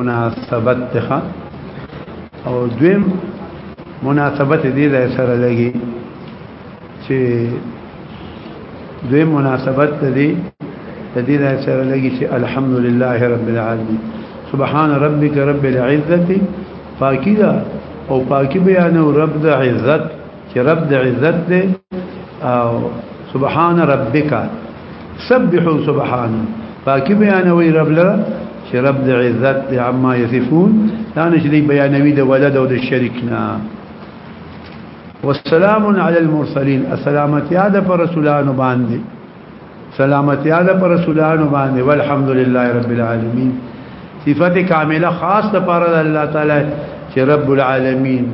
مناسبت ته او دویم مناسبت دې ځای سره لګي چې دویم مناسبت دې د دې ځای سره لګي چې الحمدلله رب العالمین سبحان ربک رب العزه پاکی دا او پاکی بیان رب د عزت چې رب د عزت دی او سبحان ربک سبحوا سبحان پاکي بیانوي رب لره چې رب د عزت دی عما یصفون دا نشي دی بیانوي د ولد او د شریک نه والسلام على المرسلين السلامت یاد پر رسولانو باندې سلامتی علی پر رسولانو باندې والحمدلله رب العالمین صفت کامله خاص د پاره د الله تعالی چې رب العالمین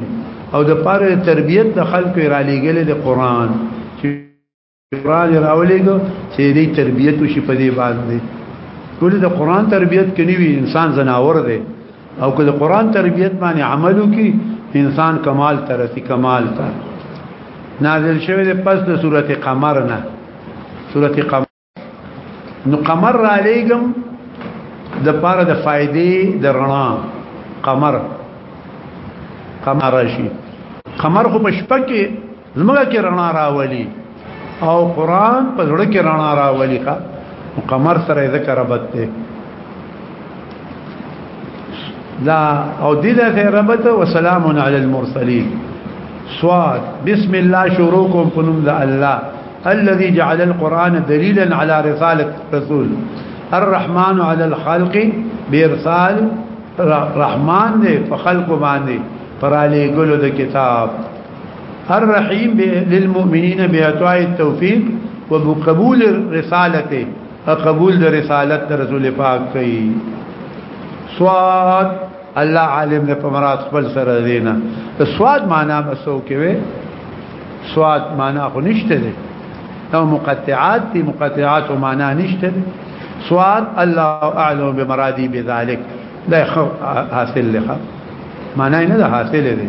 او د پاره تربیت د خلکو را لېګل د قران چې قران راولېګو چې دې تربیت شي په دې باندې ټول د قران تربیت کني وي انسان زناور دی او که د قران تربيت باندې عمل وکي انسان کمال ته رسي کمال ته نازل شوی د پس د سورته قمر نه سورته قمر نو قمر را لېګم د پاره د فائدې د رڼا قمر قمر شي قمر خو په شپه کې زمګه کې رڼا راولي او قران په زړه کې رڼا راولي ښا قمر سره ذکر ربط دی دا او دې دا ته ربط او سلام علی المرسلین صاد بسم الله شروعکم فنم ذا الله الذي جعل القران دليلا على رساله رسول الرحمن على الخلق بارسال رحمان دې په خلق باندې پر علی ګلو د کتاب الرحيم للمؤمنين بإعطاء التوفيق وبقبول رسالته قبول د رسالت رسول پاک کوي سواد الله عالم نه پمرات خپل سره دینا ته سواد معنا مسو کوي سواد معنا خو نشته دي او مقطعات دي مقطعات معنا نشته سواد الله اعلم بمرادي بذلك لا حاصل لها معنا نه حاصل دي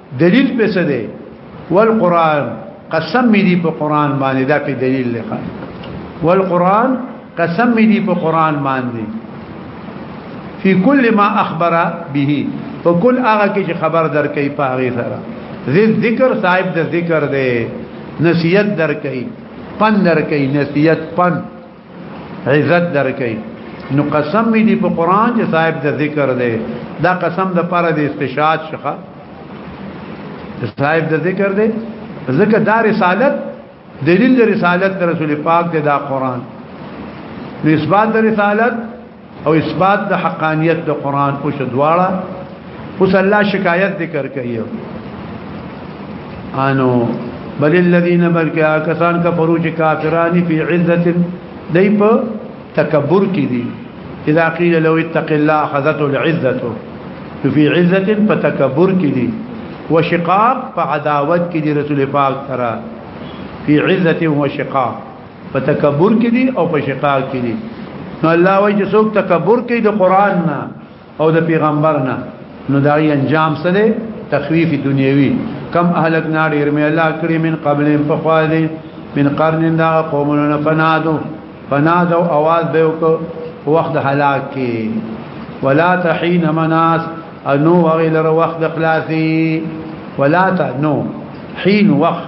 دلیل په څه دی والقران قسم می دی په قران باندې دا په دلیل لخوا والقران قسم می دی په قران باندې فی کل ما اخبر به فکل هغه کې چې خبر درکې په هغه سره ذکر صاحب د ذکر دی نصیحت درکې پن درکې نصیحت پن عزت درکې نو قسم می دی په قران چې صاحب د ذکر دی دا قسم د پاره د استشهاد شخه صاحب د ذکر دی ذکر دا رسالت دلیل د رسالت رسول پاک دی دا قران نسبت د رسالت او اثبات د حقانیت د قران او شدواړه اوس الله شکایت ذکر کوي انو بل الذين بلکا کسان کفرو چې کافران فی عزت دی په تکبر کې دي اذا قيل لو اتق الله اخذته العزه فی عزت په تکبر کې دي وشقاق په عداوت کې دي رسول پاک سره فی عزت وشقاق په تکبر کې دي او په شقاق کې دي نو الله وایي چې څوک تکبر کوي د قران نه او د پیغمبر نه نو دا یې انجام سره تخویف دنیوي کم اهلک نار ډیر مې الله کړی من قبل فخواله من قرن دا قومونه فنادو فنادو आवाज به وکړو وخت هلاک کې ولا تحين مناس انو وغير وخت خلاصي ولا تنو حين وخت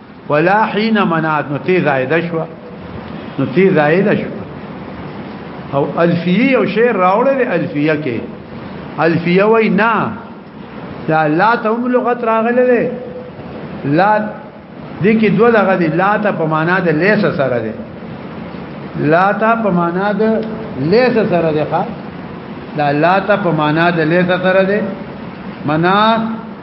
ولا حين منات نو تی زائد شو نو تی زائد شو او الفیه او شعر راوړل الفیه کې الفیه وای نه دا لا ته هم لغت راغله لا دې کې دوه لغه دي لا ته په معنا د لیس سره دي لا ته په معنا د لیس سره دي ښا لا لا ته په معنا د لیس سره دي منات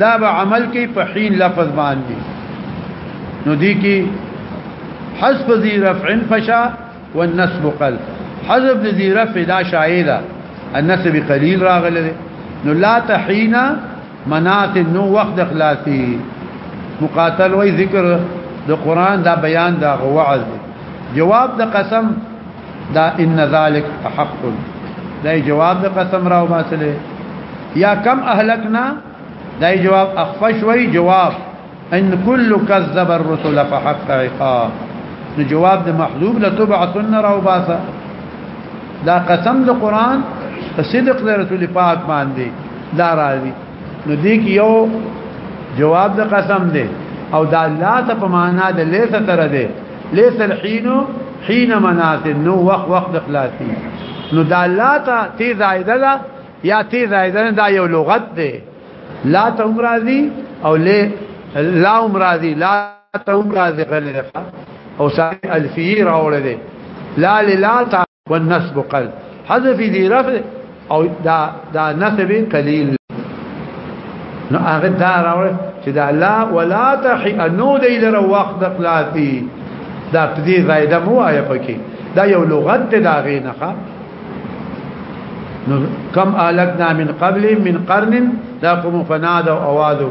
دا به عمل کې په حين لفظ باندې نو دي کې حذف ذي رفع فشا والنسب قل حذف ذي رفع دا شايده النسب قليل راغله نو لا تحين منات نو وقت اخلاصي مقاتل وي ذکر د قران دا بیان دا وعظ جواب د قسم دا ان ذلك حق دا جواب د قسم راو باسله یا کم اهلکنا دا جواب اخفش وی جواب ان كل كذب الرسل فحق عقاب نو جواب د محذوب لتبعثن راو باسه دا قسم د قران په صدق د رسول پاک باندې دا راځي نو دې کې یو جواب د قسم دی او دا لا ته په معنا د لیسه تر دی ليس الحين حين مناس نو وخت وخت اخلاصي نو دا لا ته تی زائده ده یا تی زائده دا یو لغت ده لا ته امراضي او له لا امراضي لا ته امراضي غلې او ساري الفي راوړل دي لا لا والنسب قل حذف دي رفع او دا دا نسب قليل نو هغه دا راوړ چې دا لا ولا تحي انو دی لره وخت خلاصي دا پدې زائده مو آیا پکې دا یو لغت دی دا غینه نو کم الکنا من قبل من قرن دا قوم فنادوا اوادوا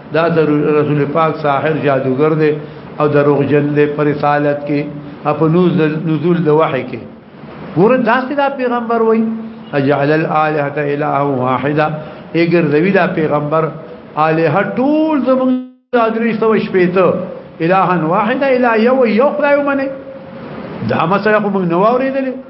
دا د رسول پاک ساحر جادوګر دی او دروغجن دی پر رسالت کې په نزول د وحي کې ګور داسې دا پیغمبر وای اجعل الالهه اله واحده اگر زوی دا پیغمبر الها ټول زمون ادري سو شپېته الها واحده اله یو یو خدای ومنه دا مسله خو موږ نو اوریدلې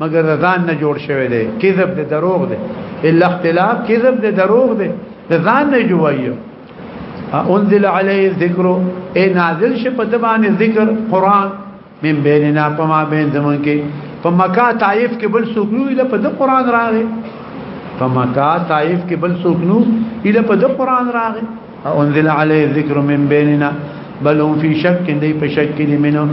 مګر ځان نه جوړ شوی دی کذب دی دروغ دی الا اختلاف کذب دی دروغ دی ځان نه جوړیو انزل علی ذکر اے نازل ش په دبان ذکر قران من بیننا پما بین زمون کې په مکه طائف کې بل څوک نو اله په د قران راغې په مکه طائف کې بل څوک نو اله په د قران راغې انزل علی ذکر من بیننا بل هم فی شک دی په شک کې منو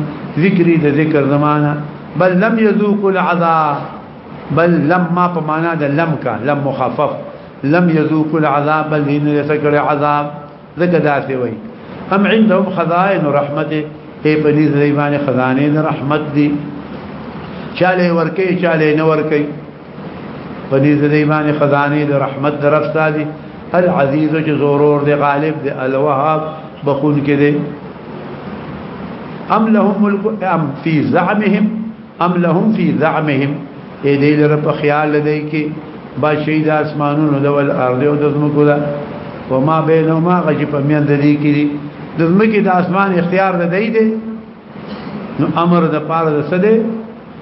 ذکری د ذکر زمانہ بل لم یذوق العذاب بل لم ما په معنا د لم کا لم مخفف لم یذوق العذاب بل ان یسکر عذاب ذکر داسې وای ام عندهم خزائن رحمته ای په دې ځای باندې خزانه رحمت دی چاله ورکه چاله نه ورکه په دې ځای باندې خزانه د رحمت در افسادي العزيز چې زورور دی غالب دی الوهاب بخون کې دی ام لهم ملک ام في زعمهم ام لهم في زعمهم اې دې لره په خیال لدی کې با شهید اسمانونو د ول ارض او د زمکو دا وما بينهما غجب من ذلك دي د زمکه د اسمان اختیار لدی دی نو امر د پاره د سده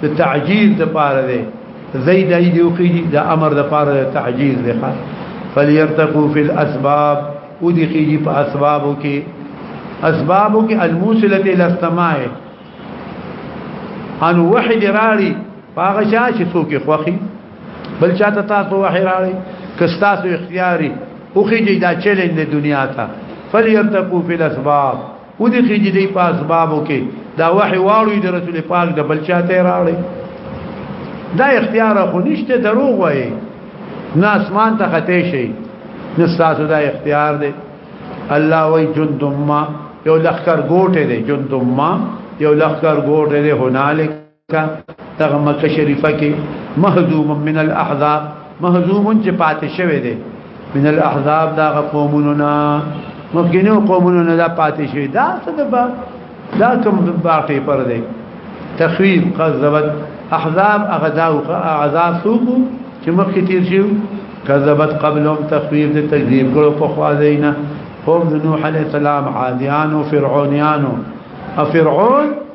د تعجیل د پاره دی زید ای دی خو د امر د پاره د تعجیل دی ښا فليرتقوا في الاسباب ودي خيجي په اسبابو کې اسبابو کې الموصله الى السماء ان وحي راړي هغه چا چې څوک خوخي بل چاته تاسو وحي راړي کستاسو اختیاري او خيجي دا چیلنج د دنیا ته فليرتقوا في الاسباب و دې خېږي دې په اسبابو کې دا وحي واړوي د رسول پاک د بل چاته راړي دا اختیار خو نشته دروغ وایي نه اسمان ته خته شي نستاسو دا اختیار دی الله وای جندما یو لخر ګوټه دی جندما یو لخر ګوټه دی هنالک کا دغه مکه شریفه کې مهزوم من الاحزاب مهزوم چې پاتې شوی دی من الاحزاب دا قومونو نه مخکینو قومونو نه دا پاتې شوی دا څه د با دا کوم باقی پر دی تخویب قذبت احزاب اغداو اعذاب سوکو چې مخکې تیر شو کذبت قبلهم تخویب د تکذیب کړو په خوا دینه قوم نوح علیہ السلام عادیان و فرعونیان و فرعون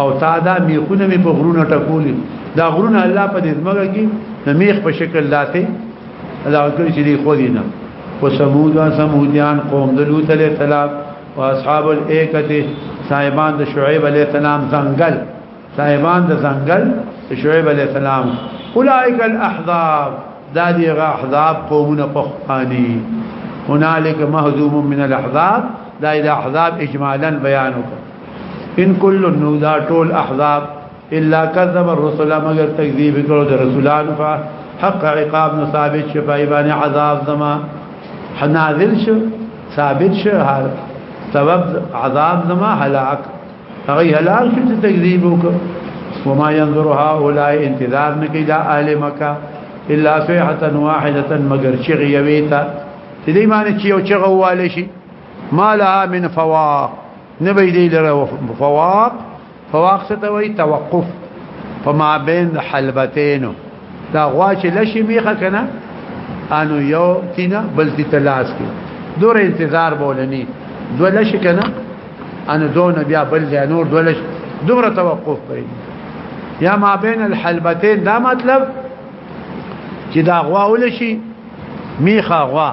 او تا دا میخونه می په غرونه ټکولي دا غرونه الله په دې ځمګه کې د میخ په شکل داتې الله کوي چې دی خو دینه او سمود او سمودیان قوم د لوط علیه السلام او اصحاب الایکه صاحبان د شعیب علیه السلام ځنګل صاحبان د ځنګل شعیب علیه السلام اولئک الاحزاب دا دی غ احزاب قومونه پخوانی هنالک مهزوم من الاحزاب دا اذا احزاب اجمالا بیان وکړه ان کل نو دا ټول احزاب الا كذب الرسل مگر تکذیب کړو د رسولانو فا حق عقاب نو ثابت شفای باندې عذاب زما حنازل شو ثابت شو حال سبب عذاب زما هلاك هغه هلاك شو چې تکذیب وکړو وما ينظر هؤلاء انتظار نکي دا اهل مکه الا صيحه واحده مگر شغيويتا دې معنی چې یو چغه والي شي ما لها من فواق نبی دی لره فواق فواق څه ته وایي توقف فما بين حلبتين دا غوا چې لشي میخه کنه انو یو تینا بل تی تلاس کی دور انتظار بولنی دو لشي کنه انو دون بیا بل دی نور دو لشي دومره توقف بین یا ما بین الحلبتين دا مطلب چې دا غوا ولشي میخه غوا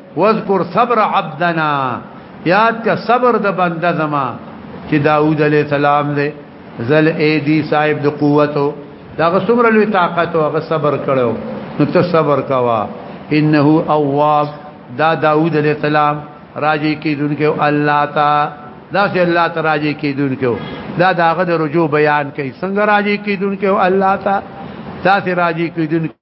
واذكر صبر عبدنا یاد کا صبر د بنده زما چې داوود علی السلام دې زل ای دی صاحب د قوتو دا غسمر لوی طاقت او صبر کړو نو ته صبر کوا انه اواب دا داوود علی السلام راجی کیدونکو الله تا دا چې الله ته راجی کیدونکو دا داغه د رجوع بیان کوي څنګه راجی کیدونکو الله تا دا چې راجی کیدونکو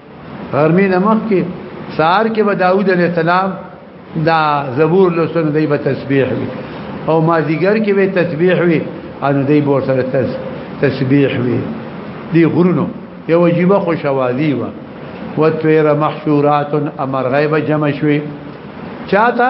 غرمې نه مخکې سهار کې به داوود علیه السلام دا زبور لوستنه دی به تسبیح وي او مازیګر کې به تسبیح وي ان دی به سره تسبیح وي دی غرونو یو عجیب خوشوالي و وتویر محشورات امر غیب جمع شوي چاته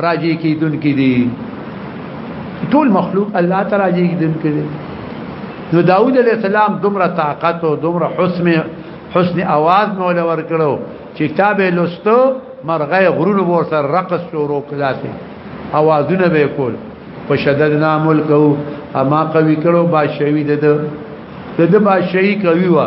راجی کی دن کی دی ټول مخلوق الله تعالی راجی کی دن کی دی نو داوود علیہ السلام دومره طاقت او دومره حسن حسن आवाज مولا ور کړو چې کتاب لوستو مرغه غرور ور سره رقص شروع کړاته اوازونه به کول فشددنا ملکو اما قوی کړو بادشاہي د د بادشاہي کوي وا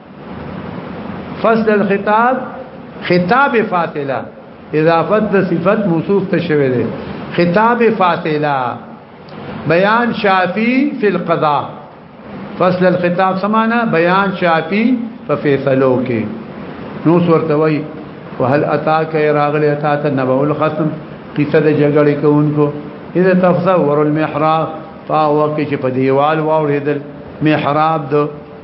فصل الخطاب خطاب فاصله اضافت د صفت موصوف ته شوی دی خطاب فاصله بیان شافی فی القضاء فصل الخطاب سمانا بیان شافی په فیصلو کې نو ورته وای وهل اتاک راغلی اتا ته نبو الخصم قصه د جګړې کوونکو اذا تفسور المحراب فاوکه چې په دیوال واوریدل محراب دو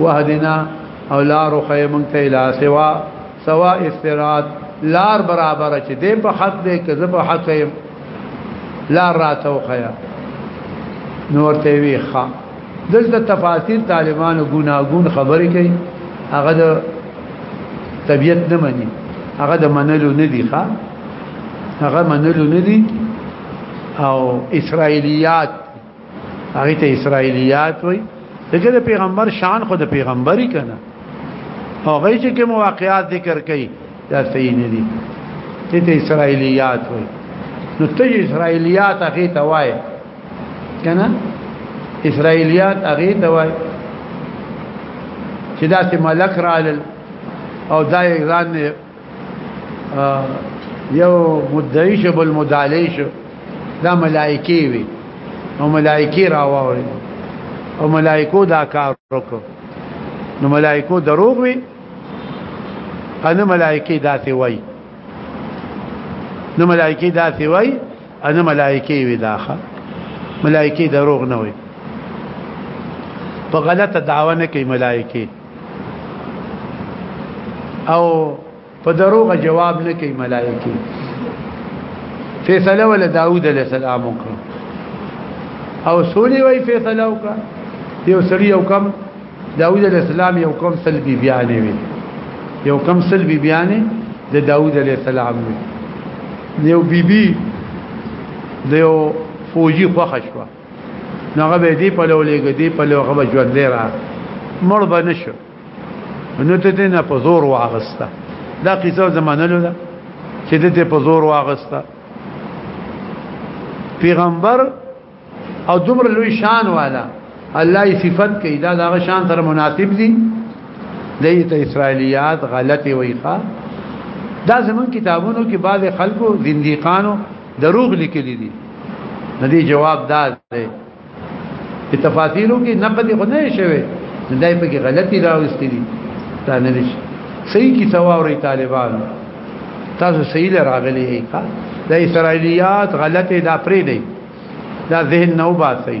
وهدنا او لار خو مونږ ته اله سوا سوا استرات لار برابر چې دې په حق دې کې زه په حق يم لار راته وخیا نور ته وی ښا دلته تفاسیر طالبانو ګناګون خبرې کوي هغه د طبيعت نه مني هغه د منلو نه دي ښا هغه منلو نه دي او اسرایلیات هغه ته اسرایلیات وای دغه د پیغمبر شان خو د پیغمبري کنه هغه چې کوم واقعات ذکر کړي دا صحیح نه دي ته اسرایلیات وای نو ته اسرایلیات هغه ته وای کنه اسرایلیات هغه ته وای چې دا ملک رالل او دا ځان یو مدعی شو بل مدعی شو دا ملائکی وی او ملائکی راووري او ملائکو دا کار وکړو نو ملائکو دروغ وی انا ملائکی داسې وای نو ملائکی داسې وای انا ملائکی وی داخه ملائکی دروغ نه وی په غلطه دعوه نه کوي ملائکه او په دروغ جواب نه کوي ملائکه فیصله ول داوود علیہ السلام وکړه او سولې وای فیصله وکړه یو سړی یو کم داوود علیہ السلام یو کم سلبی بیان وی یو کم سلبی بیان د داوود علیہ السلام وی یو بیبي د یو فوجي خوښ شو نو هغه به دی په لولېږي دی په لوغه به ژوند دی را مړ به نشو نو ته دې نه په زور واغسته دا قصه زمانه لوده چې دې په زور واغسته پیغمبر او دومره لوی شان والا الله یې صفت کوي دا دغه شان سره مناسب دي دایته اسرایلیات غلطي ویخه دا زمون کتابونو کې بعض خلکو زنديقانو دروغ لیکلي دي ندي جواب دا دی په تفاصیلو کې نقد خو نه شوی دای په کې غلطي راوستي دي دا نه دي صحیح کی سواوري طالبان تاسو صحیح راغلي هي کا د اسرایلیات غلطي دا پرې دی دا ذهن نو باسي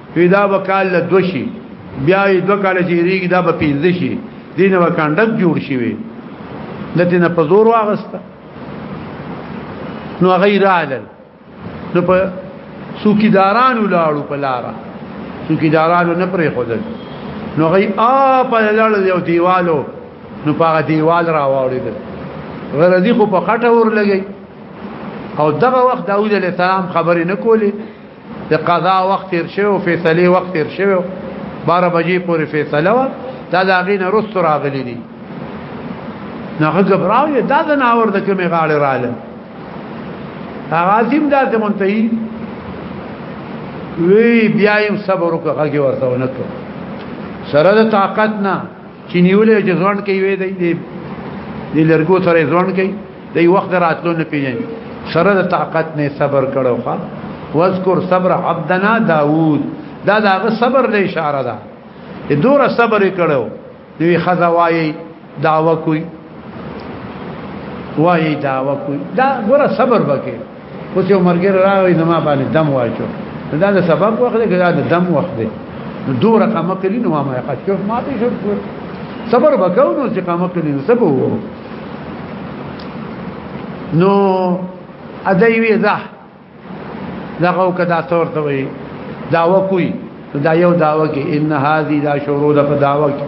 پیدا وکال له دوشي بیا یې دوه کال چې ریګ دا به پینځه شي دینه وکاندک جوړ شي وي لته نه په زور واغسته نو غیر عالل نو په سوکیداران ولاړو په لارا سوکیداران نه پرې خدل نو غي ا په لړ یو دیوالو نو په دیوال را واوړیدل غردی خو په خټه ور لګی او دغه وخت داوود علیه السلام خبرې نه کولې د قضا وخت تیر شوی او فیصله وخت تیر شوی 12 بجې پورې فیصله و دا د هغې نه رست راغلی دی نه غبراوی دا د ناور د کومې غاړې رااله هغه عظیم داسې منتهي وی بیا یې صبر وکړه هغه ورته ونکړه سره د طاقت نه چې نیولې چې ځوان کې وي دی د لرګو سره ځوان کې دی وخت راتلو نه پیژني سره د طاقت نه صبر کړو ښا واذكر صبر عبدنا داوود دا داغه صبر له اشاره ده دوره صبر کړو دوی خزوای دعوه کوي وای دا وکو دا ګوره صبر وکي اوس یو مرګر راوي نو ما باندې دم واچو دا د سبب وخت دی دا د دم وخت دی نو دوه رقم کلی نو ما یې شوف ما ته شوف صبر وکاو نو چې قامه کلی نو سبو نو ادای وی زه دغه کدا تور ته وي داوا کوي دا یو داوا کې ان هذه دا شروع ده په داوا کې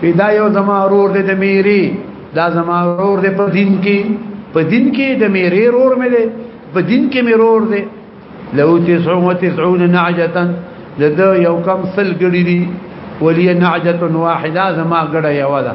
پیدا یو زما رور دې د میری دا زما رور دې په دین کې په دین کې د میری رور مې دې په دین کې مې رور دې لو 99 نعجه لده یو کم سل ګړي دي ولي نعجه واحده زما ګړه یو ده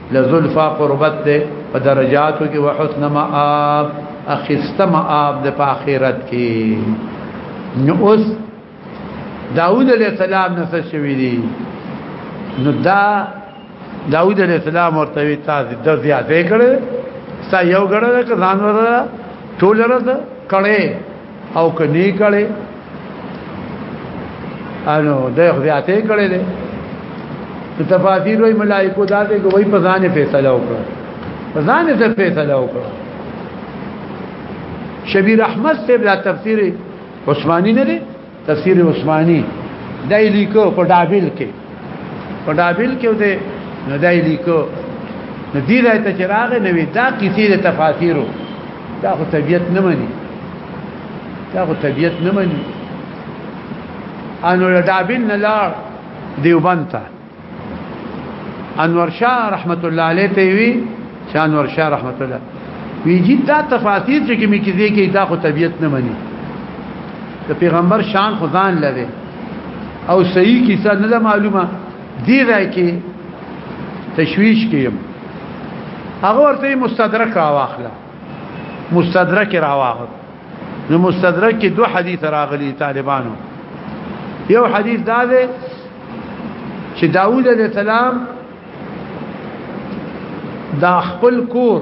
لزلفا قربت ده په درجاتو کې وحسن مآب اخست مآب ده په آخرت کې نو اوس داوود علیہ السلام نس شوی دی نو دا داوود علیہ السلام ورته وی تاسو د زیاتې کړې سا یو غړې ځان ور ټول رد کړې او کني کړي انو د خیاته کړي دي تفاسیر وی ملائکو دا دې کوي په ځان فیصله وکړه په ځان ته فیصله وکړه شبیر احمد سے بلا تفسیر عثماني نه دي تفسیر عثماني دای لیکو په دابل کې په دابل کې وته نو دای لیکو نو دې راي ته چراغ نه وي دا کیسې د تفاسیرو دا خو طبيعت نه مني دا خو طبيعت نه مني انو دابل نه لار دیوبند ته انور شاه رحمت الله علیه ته وی چې انور شاه رحمت الله وی جی دا تفاسیر چې کې مې کې دې کې دا خو طبيعت نه مني د پیغمبر شان خدان لره او صحیح کیسه نه معلومه دی راي کې تشويش کیم هغه ورته مستدرک راواخله مستدرک راواخله نو مستدرک کې دوه حدیث راغلي طالبانو یو حدیث دا دی چې داوود علیه السلام دا خپل کور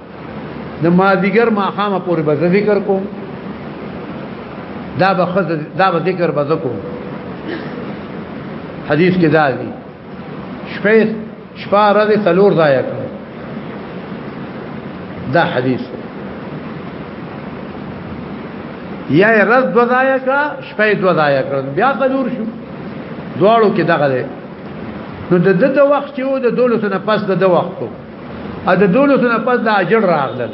د مازیګر ماخامه پورې به ذکر کوم دا به خزه دا به ذکر به کوم حدیث کې دا دی شپه شپه راځي څلور ځای کړ دا حدیث یا رز دو ځای کړ شپه دو ځای کړ بیا څلور شو دواړو کې دغه دی نو د دغه وخت یو د دولت نه پس د وخت ا د دولو سره پس د اجر راغله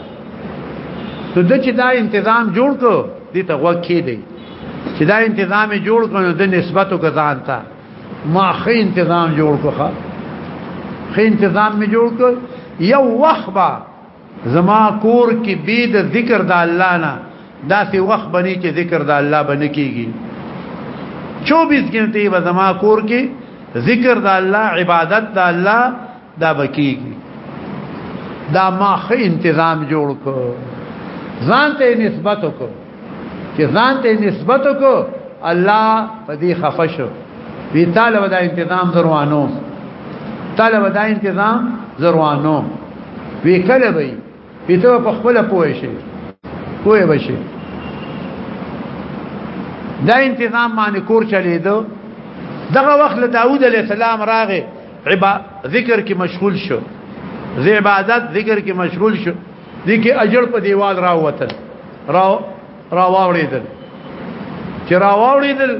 نو د چې دا تنظیم جوړ کو دي ته وکی دی چې دا تنظیم جوړ کو نو د نسبتو کزان ته ما خې تنظیم جوړ کو ښه خې تنظیم می جوړ کو یو وخت با زما کور کې بي د ذکر د الله نه دا سی وخت بنی چې ذکر د الله بنی کیږي 24 غنټه به زما کور کې ذکر د الله عبادت د الله دا بکیږي دا ما خې تنظیم جوړ کو ځان ته نسبت کو چې ځان ته نسبت کو الله په دې خفشو وی طالب دا تنظیم زروانو طالب دا تنظیم زروانو وی کله وی پیته په خپل پوه شي پوه بشي دا تنظیم باندې کور چلیدو دغه وخت له داوود علی السلام راغی عبا ذکر کې مشغول شو ذی عبادت ذکر کې مشغول شو دي کې اجر په دیوال راوتل راو راوړیدل چې راوړیدل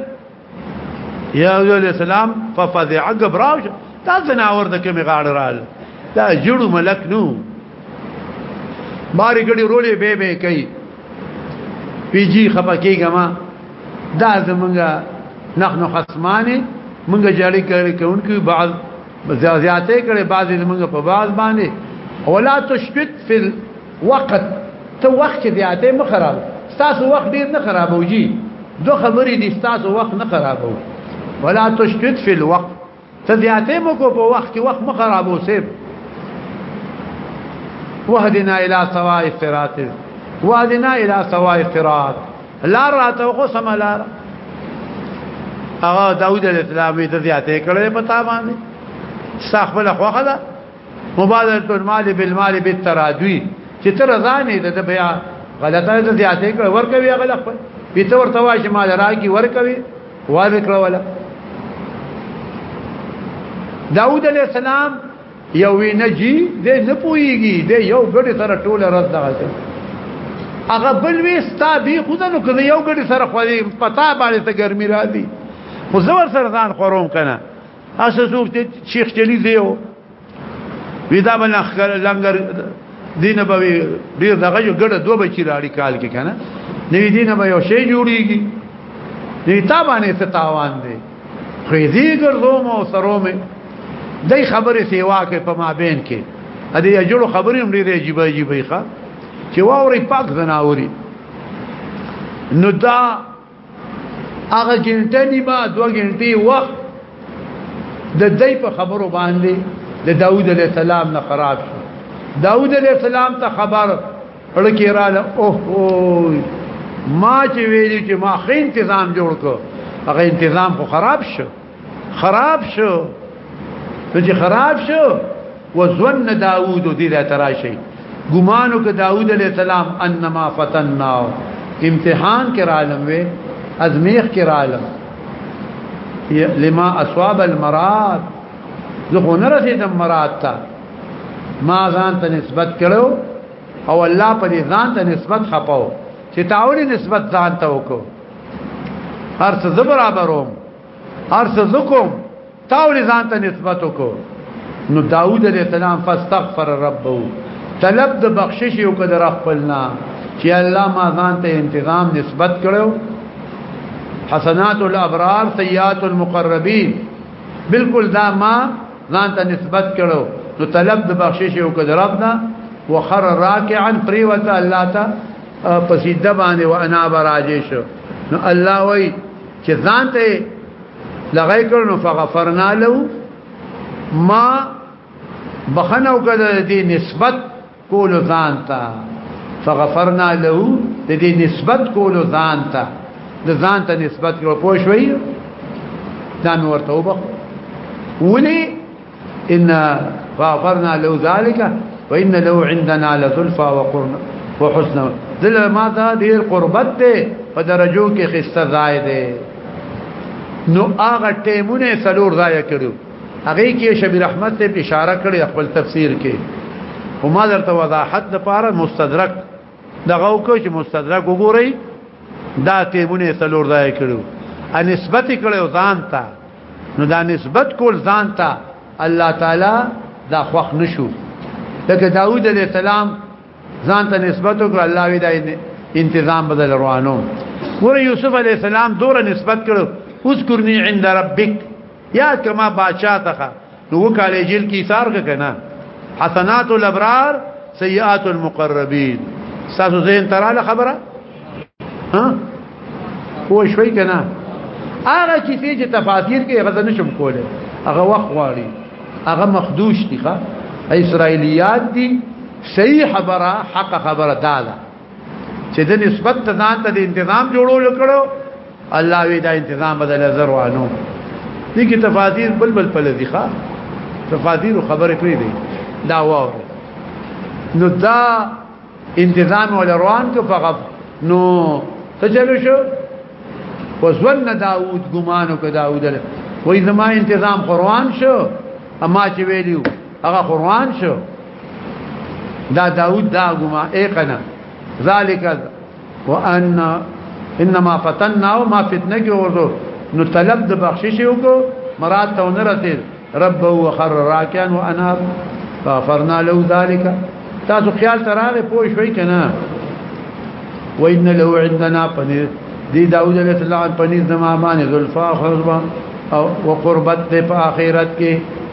یا علیہ السلام ففزع غبراو تا زناور د کوم غاړ رال دا جوړ ملک نو ماری ګړي رولې به به کوي پی جی خپکیګه ما دا زمونږه نحنو خصمانه مونږه جړی کړی کونکي بعض زیاتې کړي بعض زمونږه په بعض باندې ولا تشتت في الوقت ته وخت زیاتې مخرب تاسو وخت ډیر نه خرابوږي دو خبرې دي تاسو وخت نه خرابوي ولا تشتت في الوقت ته زیاتې مو کو په وخت کې وخت مخرب اوسې وهدنا الى سواء الصراط وهدنا الى سواء الصراط لا راته خو سم لا هغه داوود علیه السلام دې زیاتې کړې پتا باندې صاحب له خوخه مبادله المال بالمال بالترادوی چې تر ځانې د بیا غلطه ده زیاتې کړ ورکوي غلط په تو ورته واشه مال راګي ورکوي واره کړ ولا داوود علیہ السلام یو وینجی د نه پويږي د یو ګډي سره ټوله رد دغه هغه بل وی ستا دی خود نو کړي یو ګډي سره خو پتا باندې ته ګرمي را دي خو زور سره ځان خوروم کنه اسه څوک ته شیخ چلی دیو ودا بل اخر لنګر دینه به ډیر دغه یو ګډه دوه بچی راړي کال کې کنه نوی دینه به یو شی جوړیږي دې تا باندې څه تاوان دی خو دې ګرځوم او سروم دای خبره سیوا کې په ما بین کې ا دې جوړ خبرې هم ډیره عجیب عجیب ښه چې واوري پاک زناوري نو دا هغه ګنټه نیمه دوه ګنټې وخت د دې په خبرو باندې د داوود علیه السلام نه خراب شو داوود علیه السلام ته خبر ورکه را له اوه ما چې ویلي چې ما خې تنظیم جوړ کړ هغه تنظیم خو خراب شو خراب شو چې خراب شو وزن داوود دې لا تراشي ګمانو کې داوود عليه السلام انما فتننا امتحان کې عالم وي ازمیخ کې عالم لما اصاب المراد زه خو نه رسیدم مراد ته ما ځان ته نسبت کړو او الله په دې ځان ته نسبت خپاو چې تاولي نسبت ځان ته وکړو هر څه برابروم هر څه زکو تاول ځان ته نسبت وکړو نو داوود علیه السلام فاستغفر ربه طلب د بخشش یو کده خپلنا چې الله ما ځان ته انتظام نسبت کړو حسنات الابرار سیئات المقربین بالکل دا ما ځان ته نسبت کړو نو طلب د بخشش یو کده ربنا وخر راکعا پریوت الله ته پسیده باندې وانا براجش نو الله وای چې ځان ته لغای کړنو فغفرنا له ما بخنه وکړه دې نسبت کول ځان ته فغفرنا له دې نسبت کول ځان ته د ځان ته نسبت کول پوه شوي ځان ورته وبخ ولي ان غفرنا له ذلك وان له عندنا لزلفا وقرنا وحسن دل ما دا ډیر قربت دی په درجو کې خسته ځای دی نو هغه ټیمونه سلور ځای کړو هغه کې شبی رحمت ته اشاره کړې خپل تفسیر کې وما درته وضاحت د پاره مستدرک دغه کو چې مستدرک وګورئ دا ټیمونه څلور ځای کړو ا نسبت کړو ځان ته نو دا نسبت کول ځان ته الله تعالی دا خوښ نشو لکه داوود علیه السلام ځان ته نسبت وکړ الله وی دا انتظام بدل روانو ور یوسف علیه السلام دوره نسبت کړو اذكرني عند ربک یا کما باچا تخا نو وکاله جیل کی سار کنا حسنات الابرار سیئات المقربین ساسو زین تراله خبره ها هو شوي کنا هغه کیسې چې تفاسیر کې غزه نشم کوله هغه وخت غواړي هغه مخدوش دي ښا اسرایلیات دي صحیح خبره حق خبره داله چې د نسبت ته ځان ته د تنظیم جوړول کړو الله وی دا انتظام بدل زر وانو دي کې تفاسیر بل بل په لذي ښا تفاسیر خبرې پرې دي دا واو نو دا انتظام ول روان کو فقط نو تجلو شو وزن داوود ګمانو کو داوود له وې زما انتظام قران شو اما چې ویلو هغه قران شو دا داوود دا ګما اې قنا ذالک وان انما فتننا ما فتنه کې ورته نو طلب د بخشش وکړو مراد ته نه رسید رب هو خر راکان وانا فغفرنا له ذلك تاسو خیال تراله پوه شوي کنه وان له عندنا پنیر دی داوود علیہ السلام پنیر زما باندې ذلفا خربا او وقربت په اخرت کې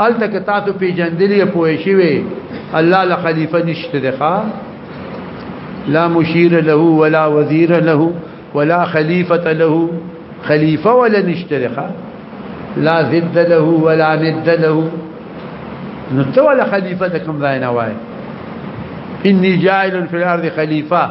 الته کې تاسو پیجندلې پوه شي وي الله له خلیفہ نشته ده لا مشير له ولا وزير له ولا خليفة له خليفة ولا نشترخ لا ضد له ولا ند له نتولى خليفة كم ذاين واي إني جاعل في الأرض خليفة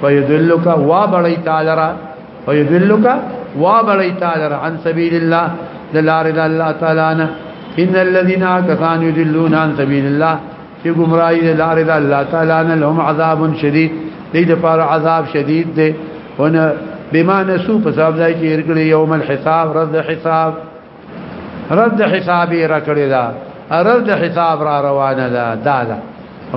فیدلک وا بړی تعالی را فیدلک وا بړی تعالی را عن سبیل الله دلار الله تعالی نه ان الذين كفروا يدلون عن سبيل الله چې گمراهي دلار الله تعالی نه لهم عذاب شدید دې د پاره عذاب شدید دی ونه بما نسو په سبب ځای کې ارګړي یوم الحساب رد حساب رد حسابي را کړی دا رد حساب را روانه ده دا ده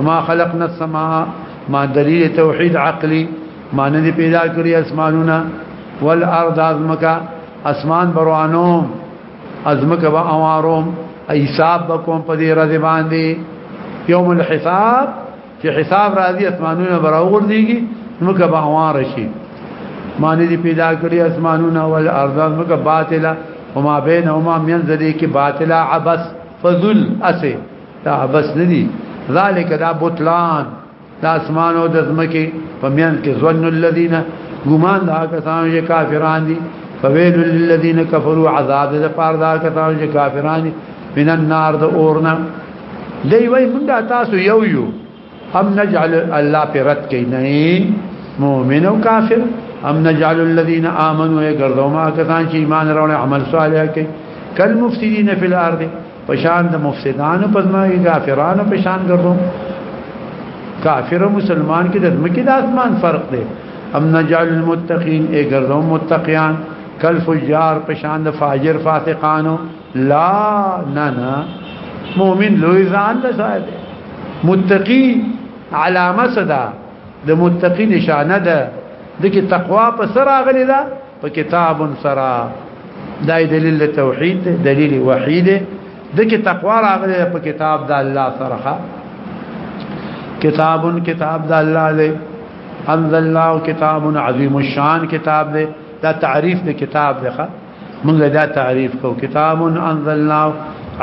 ما خلقنا السماء ما دلیل توحید عقلی ما ندی پیدا کړی اسمانونه والارض ازمکا اسمان بروانوم ازمکا با اوارم حساب بکوم پدی رضی باندی یوم الحساب چې حساب راځي اسمانونه براوغور دیږي نو که به هوار شي معنی دی پیدا کړی اسمانونه او الارض نو که باطله وما بينهما من ذلك باطله عبس فذل اسه دا عبس ندي ذالک دا بطلان دا اسمان او د زمکه په میان کې ظن الذين ګمان دا کسان چې کافران دي فويل للذين كفروا عذاب د پاره دا کسان چې کافران دي من النار د اورنا دی وای مونږه تاسو یو یو ام نجعل الله پر رد کینه مؤمن او کافر ام نجعل الذين امنوا يغردوا ما کسان چې ایمان راوړل عمل صالح کوي کل مفسدين في الارض پشان د مفسدانو پزماږي کافرانو پشان ګرځو کافر او مسلمان کې د ځمکې د اسمان فرق دی ام نجعل المتقين اي ګرځو متقيان کل فجار پشان د فاجر فاسقانو لا نه نه مؤمن لوی ځان له شاید متقی علامه صدا د متقی نشانه ده د کی تقوا په سر اغلی ده په کتاب سرا دا دلیل توحید دلیل وحید د کی تقوا راغلی په کتاب د الله سره کتاب کتاب د الله له انزل الله کتاب عظیم الشان کتاب ده دا تعریف د کتاب ده موږ دا تعریف کو کتاب انزلنا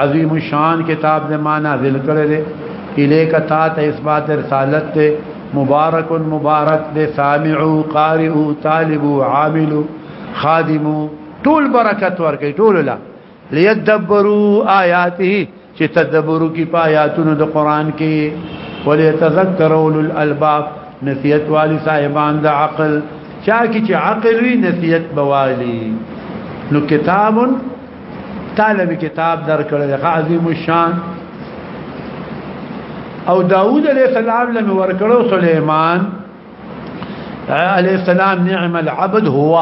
عظیم الشان کتاب دې ما نازل کړی دی الیک تا ته اثبات رسالت ته مبارک مبارک دې سامعو قارئو طالبو عاملو خادمو ټول برکت ورکړي ټول لا ليدبروا آیاته چې تدبر کی پایاتونو د قران کې ولې تذکر اول الالباب نسیت والی صاحبان د عقل چا کی چې عقل وی نسیت بوالی نو کتاب طالب کتاب در کړل عظیم الشان او داوود علیہ السلام لم ورکړو سليمان علیہ السلام نعم العبد هو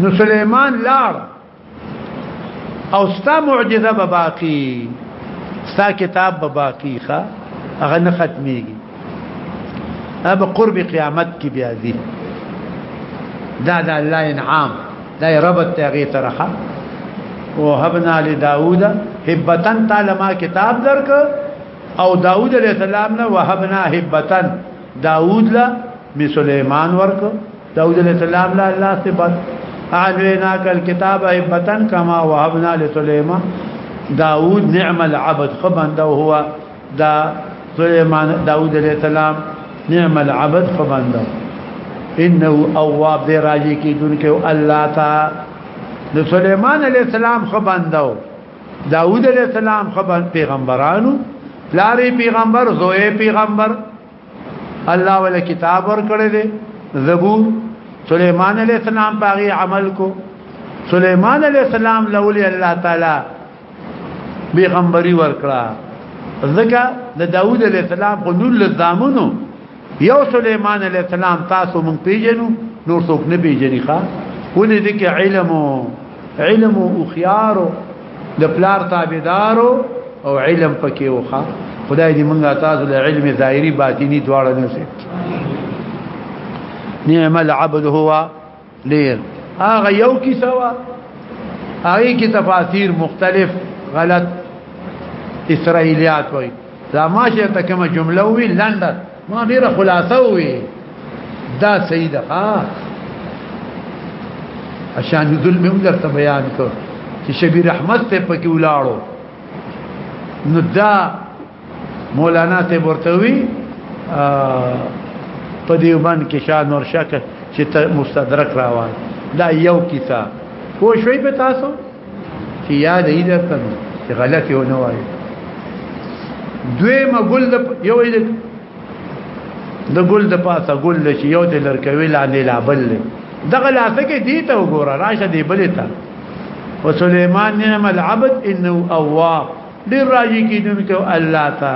نو سليمان لار او ستا معجزه به باقی ستا کتاب به باقی ښا هغه نه ختميږي اب قرب قیامت کې بیا دي دا دا الله انعام دا ربط تغي ترخه وهبنا لداود هبتن تعالی ما کتاب درک او داود علیہ السلام نه وهبنا هبتن داوود لا می سليمان ورک داوود عليه السلام لا الله صفات اعلينا کل کتاب هبتن کما وهبنا لسليمان داوود نعم العبد خبنده هو دا سليمان داوود عليه السلام نعم العبد خبنده انه اواب دی راجی کی دن کې الله تا د سليمان عليه السلام خبنده داوود علیہ السلام خبر پیغمبرانو لارې پیغمبر زوی پیغمبر الله ول کتاب ور کړی دی زبور سليمان عليه السلام باغي عمل کو سليمان عليه السلام لولي الله تعالی پیغمبري ورکړه ځکه د داوود عليه السلام خو نور لزامونو یو سليمان عليه السلام تاسو مونږ پیژنو نور څوک نه پیژني ښا ولې دې کې علم علم او خيار د پلار تابعدارو او علم پکې وخا خدای دې مونږه تاسو له علم ظاهري باطني دواړه نصیب نعم العبد هو ډیر هغه یو کیسه وا هغه کی تفاسیر مختلف غلط اسرائیلیات وای دا ماشه ته کومه جمله وی لنډه ما ډیره خلاصه وی دا صحیح ده ها عشان ظلم هم درته بیان کو چې شبیر احمد ته پکې ولاړو نو دا مولانا ته ورته وی په دیوبند کې شاه نور شک چې مستدرک راوان دا یو کتاب خو شوي په تاسو چې یاد یې درته چې غلطي ونه وایي دوی مګل یو یې د ګل د پاسه ګل چې یو ته لړکوي لاندې لا بل دغه لاسه کې دی ته وګوره راشه دی بلې ته وسليمان نعم العبد انه اواب ډیر راځي کیدونکو الله تا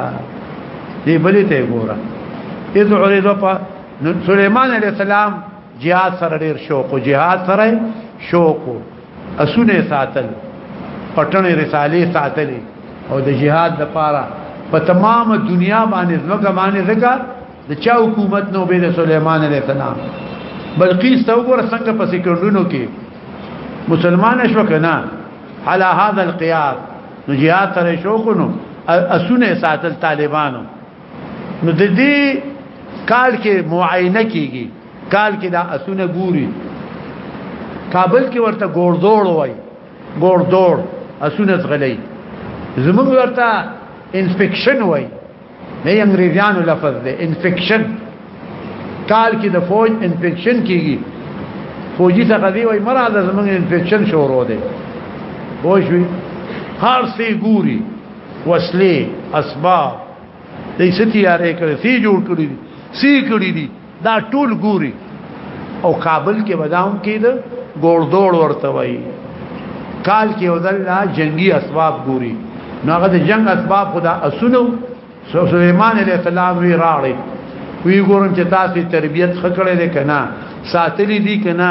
دی بلې ته ګوره اذ عرض په سليمان عليه السلام جهاد سره ډیر شوق او جهاد سره شوق اسونه ساتل پټنې رسالې ساتلې او د جهاد لپاره په تمام دنیا باندې زمګه باندې زګه د چا حکومت نو به د سليمان عليه السلام بلقیس ته وګوره څنګه په سکندونو کې مسلمان شو کنه على هذا القياس نو جهاد سره شوقونو اسونه ساتل طالبانو نو د دې کال کې معاینه کیږي کال کې دا اسونه ګوري کابل کې ورته ګوردوړ وای ګوردوړ اسونه زغلې زموږ ورته انسپیکشن وای نه انګریزانو لفظ دی انفیکشن کال کې د فوج انفیکشن کیږي فوجي څخه دی وای مراد زمونږ انفیکشن شروع دی بوشوي هر سی ګوري وسلې اسباب دې ستیارې کړې سی جوړ کړې سی کړې دي دا ټول ګوري او کابل کې بداوم کې د ګوردوړ ورته وای کال کې ودل جنگي اسباب ګوري نو هغه د جنگ اسباب خدا اسونو سليمان عليه السلام وی راړي وی ګورم چې تاسو تربيت خکړې ده کنه ساتلې دي کنه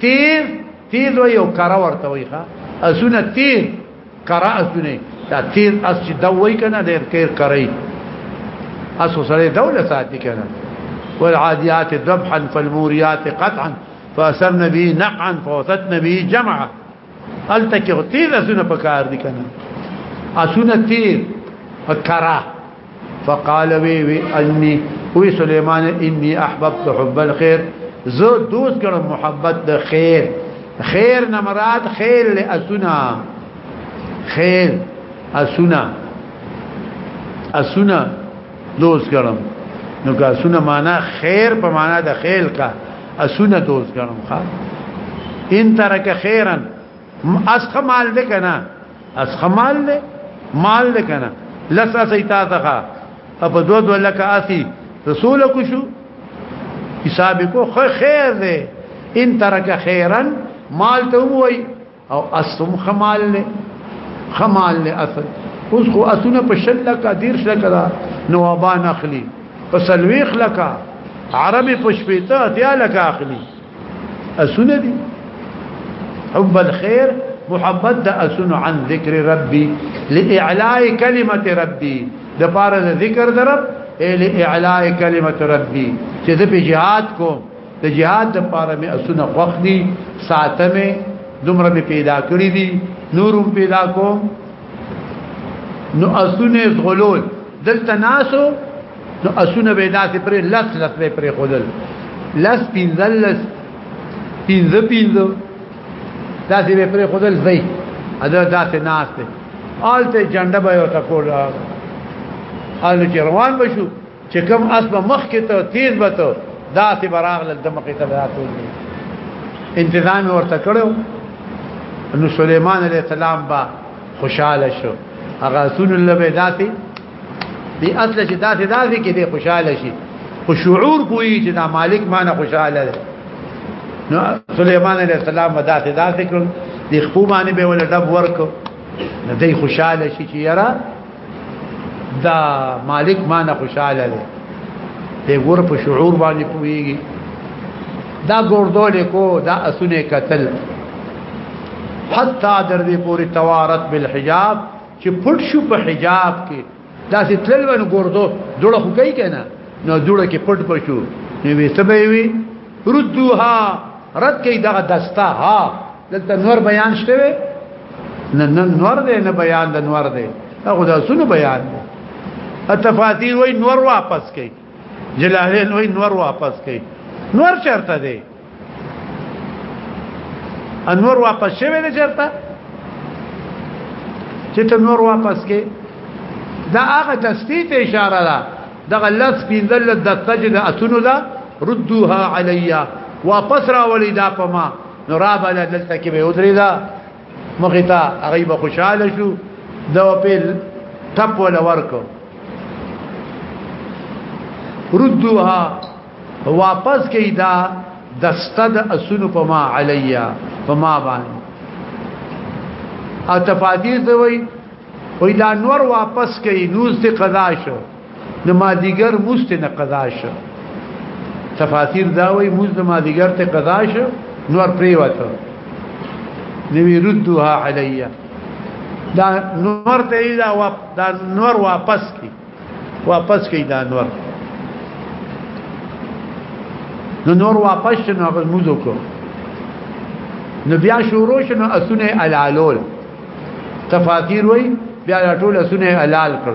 تیر تیر لوی او کرا ورته وي ښا اسونه تیر کرا اسونه دا تیر اس چې دا وای کنه ډیر تیر کرای اس سره دوله ساتي کنه والعاديات ذبحا فالموريات قطعا فأسرن به نقعا فوثتن به جمعا الته کې تیز اسونه پکار دي کنه اسونه تیز فکرا فقال وی وی انی وی سليمان انی احببت حب الخير زه دوست ګرم محبت د خیر خیر نه مراد خیر له اسنا خیر اسنا اسنا دوز کړم نو کا سونه معنا خیر په معنا د خیل کا اسونه دوز کړم ښا ان ترک خیرن اسخ مال دې کنه اسخ مال دې مال دې کنه لسا سیتا تخا په دو دو لک اسی رسول کو شو حساب کو خیر دې ان ترک خیرن مال ته وای او اسم خمال له خمال له اسد اوس خو اسونه په شل لکه دیر شل کړه نوابان اخلي په سلويخ لکه عرب په شپېته اتیا لکه اخلي اسونه دي حب الخير محبت د اسن عن ذکر ربي لاعلاء كلمه ربي د پاره ذکر درب اعلاء كلمه ربي چې د جهاد کوم د جهاد د پاره مې اسونه خوخ دي ساتمه دومره مې پیدا کړی دي نورم پیدا کوم نو اسونه غلول دلته ناسو نو اسونه به داسې پر لس لس به پر خودل لس پینځل لس پینځه پینځه داسې به پر خودل زی ادا داسې ناشته آلته جنډه به یو تکول آل چې روان بشو چې کوم اس به مخ کې ته تیز به ته داسې براغله د مخ کې ته راتول انتظام ورته کړو نو سليمان عليه السلام با خوشاله شو هغه سن الله به داسې دی اصل چې داسې داسې کې دی خوشاله شي خو شعور کوی چې دا مالک مانه خوشاله دی نو سليمان عليه السلام داسې داسې کړ د خپل باندې به ول ډب ورکو نه دی خوشاله شي چې یاره دا مالک ما نه خوشاله دی دی ګور په شعور باندې پويږي دا ګوردول کو دا اسونه قتل حتا در دې پوری توارت بالحجاب چې پټ شو په حجاب کې دا چې تل ون ګوردو دوړه خو کوي کنه نو دوړه کې پټ پښو نو وي سبې وي ردوها رد کې دا دستا ها دلته نور بیان شته نه نه نور دی نه بیان د نور دی هغه دا سونه بیان دی التفاتیر وای نور واپس کئ جلالین وای نور واپس کئ نور چرته دی انور واپس شوی دی چرته چې ته نور واپس کئ دا هغه تستی ته اشاره ده دغه لس پیندل د تجد اتونو ده ردوها علیا واپس راولي دا پما نو را بالا دلته کې به ودرې دا مخې ته هغه به خوشاله شو دا په ټپ ولا ورکو ردوها واپس کې دا دستد اسن فما علیا فما باندې او تفادیر دوی وی دا نور واپس کوي نوز دی قضا شو د مادیګر مست نه قضا شو تفاسیر دا وایي مز د مادیګر ته قضا شو نور پریوته نوی ردها علیا دا نور ته دا واپ دا نور واپس کی واپس کی دا نور نو نور واپس شنو هغه موزو کو نو بیا شروع شنو اسونه الالول تفاسیر وای بیا ټول اسونه الال کړ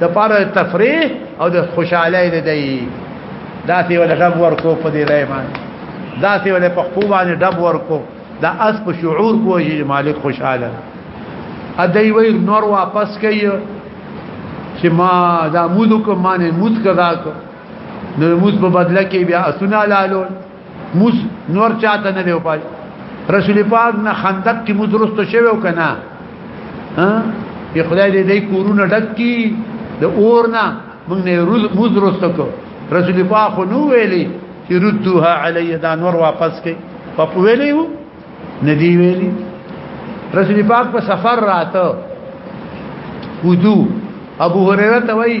د پاره تفریح او د خوشاله نه دی دا سی ول ډب ورکو په دې لای باندې دا سی ول په خپل باندې ډب ورکو دا اس په شعور کوی مالک خوشاله ا دای وی نور واپس کوي چې ما دا مود کو معنی مود کدا کو نو مود په بدله کې بیا اسونه لالو موز نور چاته نه دی وپاج رسول پاک نه خندق کې موز درست شوی او کنه ها په خدای دې دې کورونه ډک کی د اور نه موږ نه روز موز درست کو رسول پاک نو ویلي چې ردوها علی دا نور واپس کې په ویلي وو ندی ویلي رسول پاک په سفر راته وضو ابو هريره ته وایي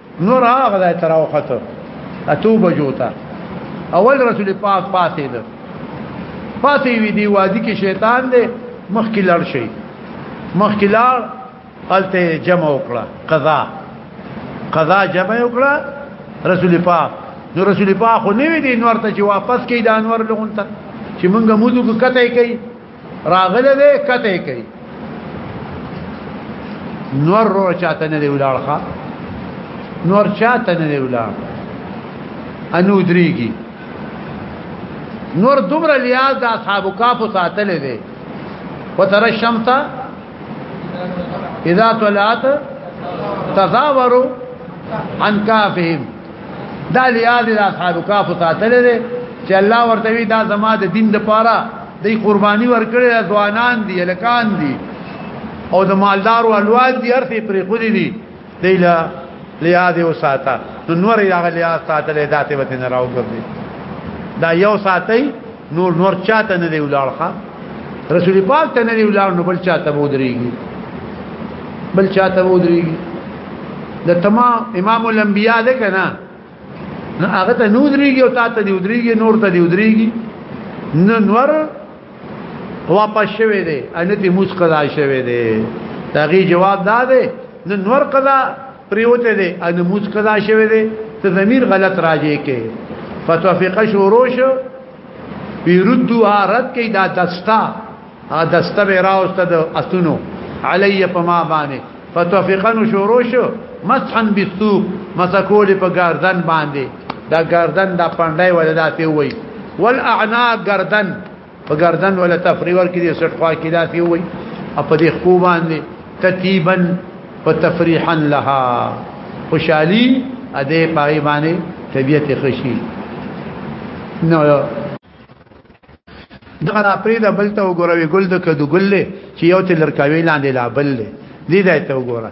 نور هغه ځای تر وخته اتو بجو ته اول رسول پاک پاتې ده پاتې وی دی وادي کې شیطان دی مخکې لړ شي مخکې لړ الته جمع وکړه قضا قضا جمع وکړه رسول پاک نو رسول پاک خو نه وی دی نور ته چې واپس کې د انور لغون ته چې مونږه موږ کو کته کوي راغله ده کته کوي نور رو چاته نه دی ولاړخه نور چاته نه دی ولاړ انو دريږي نور دومره لیاز د اصحاب کاف ساتل دي وتر الشمس اذا طلعت تزاوروا عن كافهم دا لیاد د اصحاب کاف ساتل دي چې الله ورته وی دا زما د دین د پاره د قرباني ورکړي ځوانان دي لکان دي او د مالدار او الواد دي هر څه پرې خو دي دی لا لیاد او ساته نو نور یې هغه لیاد ساتل دي داته وته نه راوګرځي دا یو ساتي نور نور چاته نه دی ولاړخه رسول پاک ته نه دی ولاړ نو بل چاته ودرېږي بل چاته ودرېږي د تمام امام الانبیاء ده کنه نه هغه ته نو درېږي او تاته دی ودرېږي نور ته دی ودرېږي نو نور واپس شوه دی ان دې موس قضا شوه دی داغي جواب دا دی نو نور قضا پریوته دی ان موز قضا شوه دی ته ضمیر غلط راځي کې فتوفق شروع شو بیردوها رد کی دا دستا ا دستا به راوسته د اسونو علی پما باندې فتوفقن شروع شو مسحن بالسوق مسکول په گردن باندې دا گردن دا پاندای ولا دا ته وای والاعناق گردن په ګردن ولا تفریح ور کې دې سټ خوا کې داسي وي او په دې خو باندې تتیبا وتفریحا لها خوشالي ا دې پای باندې طبيعت خوشي نو دغه را پرې د بل ته وګوروي ګل د کدو ګل چې یو تل لرکاوي لاندې لا بل دې دې ته وګوره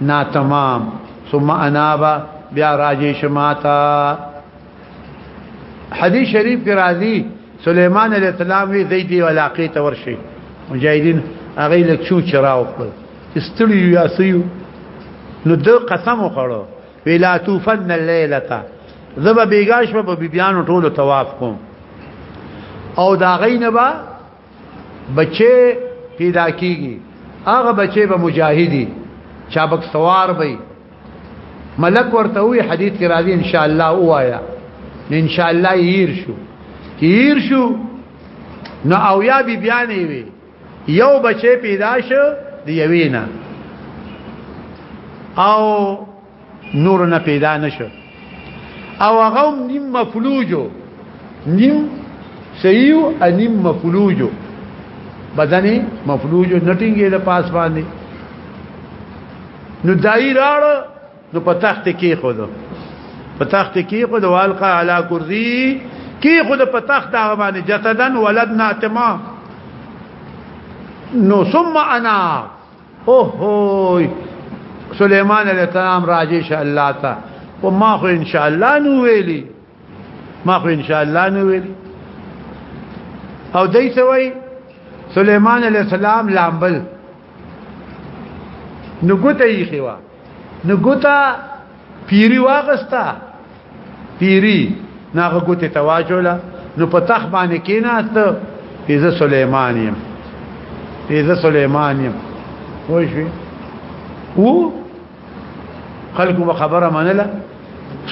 نا تمام ثم انابا بیا راجی شماتا حدیث شریف کی راضی سلیمان علیہ السلام وی زیدی علاقه ته ورشي مجاهدین هغه له چو چراو کړ استړي یا سیو نو دو قسم وکړو ویلا توفن الليله زب بیگاش په بیبیانو ټولو طواف کوم او دا غینبا بچي پیدا کیږي هغه بچي به مجاهدي چابک سوار وي ملک ورته وی حدیث کې راځي ان شاء الله وایا ان شاء الله ير شو ير شو نو او یا بی بیا نه وي یو بچي پیدا شو دی وینا او نور نه پیدا نشو او هغه نیم مفلوجو نیم سیو انیم مفلوجو بدن مفلوجو نټینګې د پاس باندې نو دای راړ نو په تخت کې خود په تخت کې خود والقا علی کرسی کې خود په تخت هغه باندې جسدن ولدنا تمام نو ثم انا اوهوي سليمان عليه السلام راځي ان شاء الله تا او ما خو ان شاء الله نو ویلي ما خو ان شاء الله نو ویلي او دای سوي سليمان عليه السلام لامبل نو ګوتې یې خوا نو ګوتې پیری واغستا پیری ناغه ګوتې تواجولا نو په تخ باندې کیناست ایزه سليمان يم ایزه سليمان يم وای شي وو خلکو به خبره منله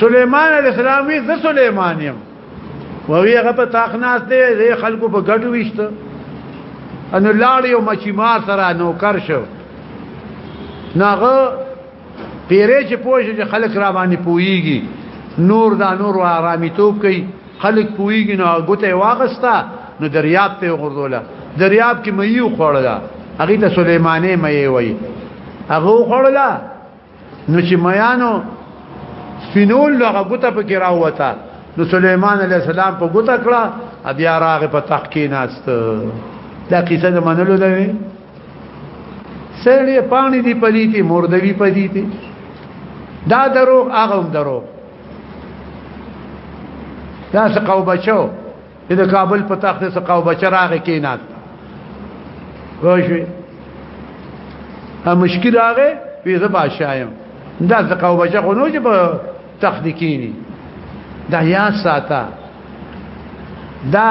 سليمان عليه السلام وی زه سليمان يم وی هغه په تخ ناس دی خلکو په ګډو وشته انو لاړ یو مچی مار سره نوکر شو ناغه پیرې چې پوه شي چې خلک را باندې پويږي نور دا نور و آرامي توپ کوي خلک پويږي نو غوته واغستا نو دریاب ته غردوله دریاب کې مې خوړلا هغه ته سليمانه مې وای هغه خوړلا نو چې میانو سپینول لغه غوته پکې راوته نو سليمان عليه السلام په غوته کړه بیا راغه په تحقیق ناست دا قصه د منلو ده سړې پانی دی پدی کې مردوی پدی ته دا درو هغه هم درو دا سقاو بچو د کابل په تخت سقاو بچر هغه کې نه وښوي ا مشکل هغه وی زبا شایم دا سقاو بچو نو چې په تخت کې نه دا یا ساته دا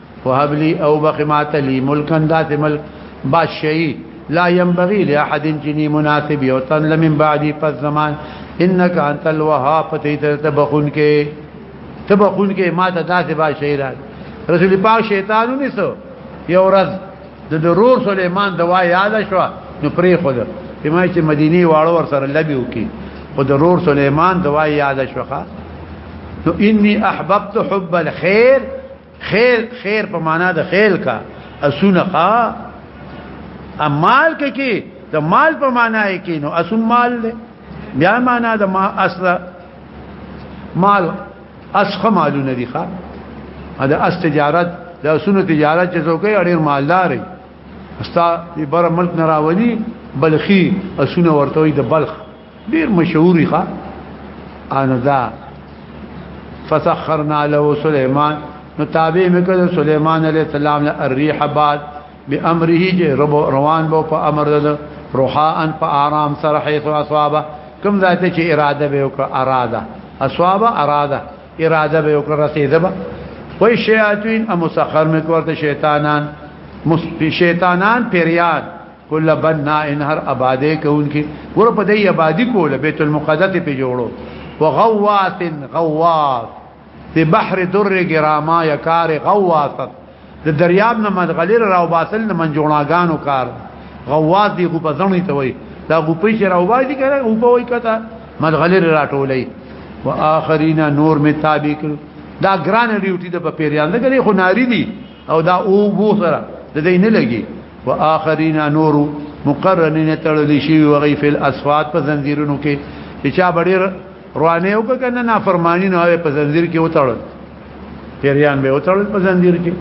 وهب لي او بخمات لي ملكا ذات ملك بادشاہي لا ينبغي لاحد جني مناسب یو تن لمن بعدي پس زمان انك انت الوهاب پتیت تبخون کې تبخون کې ما ته ذات بادشاہي را رسول پاک شیطانو نسو یو ورځ د ضرور سليمان دوا یاد شو نو پری خود کما چې مدینی واړو ور سره لبي وکي خو ضرور سليمان دوا یاد شوخه نو اني احببت حب الخير خیل خیر په معنا د خیل کا اسونه خا امال کې کې د مال په معنا یې کې نو اسم مال دی بیا معنا د ما اصل مال اسخه مالونه دي ښا دا اس تجارت د اسونو تجارت چې څوک یې ډېر مالدار دی استا بر ملک نه راولي بلخي اسونه ورته د بلخ ډیر مشهوري ښا ان دا فسخرنا له سليمان نو تابع مکه سليمان عليه السلام له الريح بعد بامره جه روان بو په امر ده روحا ان په آرام سره حيث اصابه کوم ذات چې اراده به وکړه اراده اصابه اراده اراده به وکړه رسیده به وای شیاطین امسخر مکورته شیطانان مست شیطانان پریاد کل بنا ان هر آبادې کوونکی ګور په دې آبادی کوله بیت المقدس په جوړو وغواث غواث په بحر در گراما یکار غواثت د دریاب نه مدغلیر راو باسل نه منجوناګانو کار غواث دی غوپه ځنی ته وای دا غوپې چې راو باندې کړه غوپه وای کته مدغلیر راټولې واخرینا نور می تابع کړ دا ګران ډیوټي د پیریان دغه خو ناری دي او دا او بو سره د دې نه لګي واخرین نور مقرنین تړلی شي وغي فل اسفات په زنجیرونو کې چې چا بډیر روانه او کنه نافرمانی نه وي په زنجیر کې وتړل پیریان به وتړل په زنجیر کې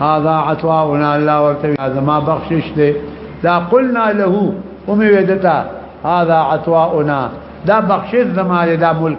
هذا عطاؤنا الله ورته زما بخشش دی دا قلنا له امي ودتا هذا عطاؤنا دا بخشش زما دا ملک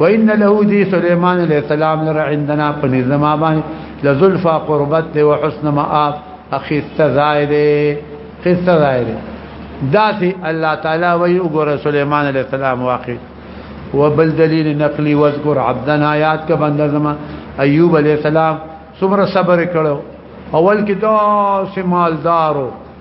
وان له دي سليمان عليه السلام لر عندنا فنزما بان لزلفا قربت وحسن مآب اخيست زائد خست زائد داسي الله تعالى ويغور سليمان عليه السلام واقع وبل دليل نقلي واذكر عبدنا آيات کا بندہ زما ایوب علیہ السلام سمر صبر کړو اول کې دا سمالدارو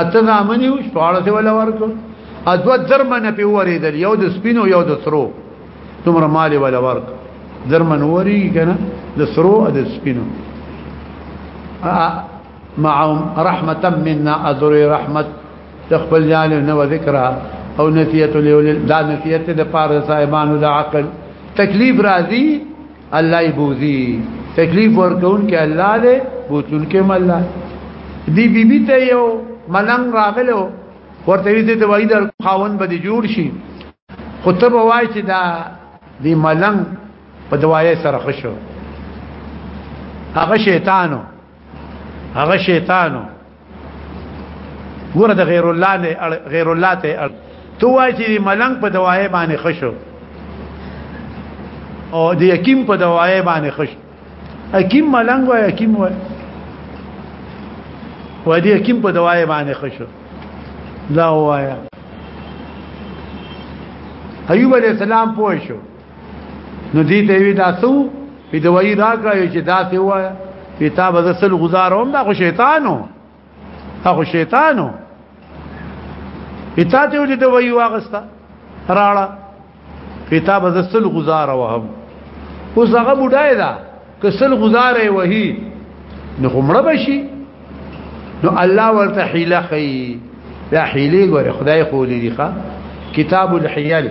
اته غامنی او شپاړه ته ولا ورکو ادو درمن په وریدل یو د سپینو یو د سرو تمره مال ولا ورک درمن وری کنه د سرو او د سپینو معهم رحمتا منا اذری رحمت تخبل جانب نو ذکر او نسیت لول دا نسیت د پاره صاحبانو د عقل تکلیف راضی الله یې بوزي تکلیف ورکون کې الله دې بوتون کې مله دی بی بی ته یو ملنګ راغلو ورته دې ته وای در خاون به جوړ شي خطبه وای چې دا دی ملنګ په دوايې سره خوشو هغه شیطانو هغه شیطانو ګوره د غیر الله نه غیر الله ته اړ تو وای چې ملنګ په دوايي باندې خشو او د یقین په دوايي باندې خشو حکیم ملنګ وای حکیم وای و دې حکیم په دوايي باندې خشو لا وایا ایوب علیہ السلام پوه شو نو دې ته وی تاسو په دوايي راکړی چې دا څه وای په تا به سل گزاروم دا خو شیطانو دا خو شیطانو اتا ته دې دوايي واغستا راړه په تا به سل گزاروم اوس هغه بډای دا که سل گزارې وਹੀ نو خمړه بشي نو الله ورته حیله خي دا حیله ګوره خدای خو لري ښا کتاب الحیل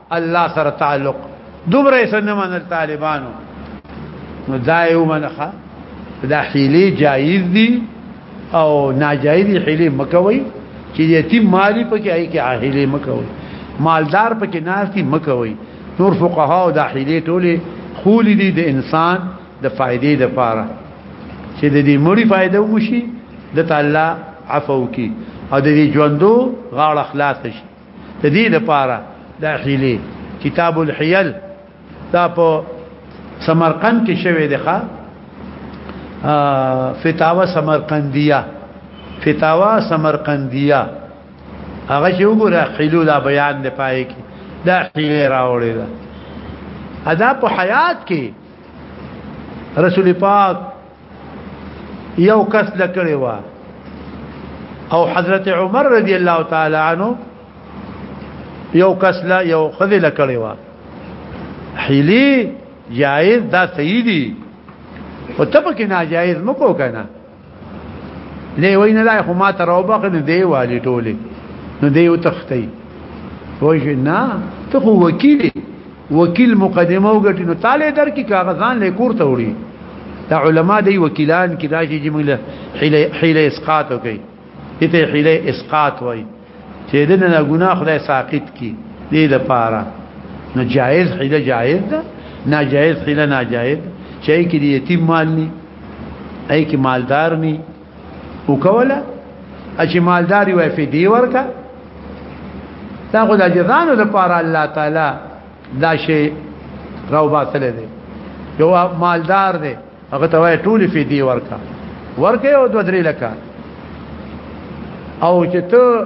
الله سره تعلق دومره سن من طالبانو نو دا یو منخه دا حیلی جایز دی او ناجایز حیلی مکوي چې یتیم مالی پکې آی کې حیلی مکوي مالدار پکې ناشتي مکوي نور فقها او دا حیلی ټوله خول دي د انسان د فائدې د پاره چې د دې مړي فائدې وشي د تعالی عفو کی او د دې ژوندو غاړه خلاص شي د دې لپاره دا حیله کتاب الحیل دا په سمرقند کې شوی دی ښا فتاوا سمرقندیه فتاوا سمرقندیه هغه چې وګوره حیلو دا بیان دی پای کې دا حیله راوړی دا ادا په حیات کې رسول پاک یو کس لکړی و او حضرت عمر رضی الله تعالی عنہ یو کس لا یو خذل کړی و حیلی جائز دا سیدی او ته پکې ناجایز مکو کنه لې وینه لا خو ما تر او بخل دی والی ټوله نو دی وتختی وای نه ته خو وکیلی وکیل مقدمه وګټي نو تاله درکې کاغذان له کور ته وړي دا علما دی وکیلان کې دا چې جمله حیله حیله اسقاط کوي دته حیله اسقاط وای چې دنه نه ګناه خدای ساقط کی دې لپاره نو جائز حیله جائز ده ناجائز حیله ناجائز چې کې یتیم مال نه اي کې مالدار نه وکوله چې مالداري وای فدی ورکا دا خو د جزانو لپاره الله تعالی دا شی راو باسل دی یو مالدار دی هغه ته وای ټول فدی ورکا ورکه او دو درې لکه او چې ته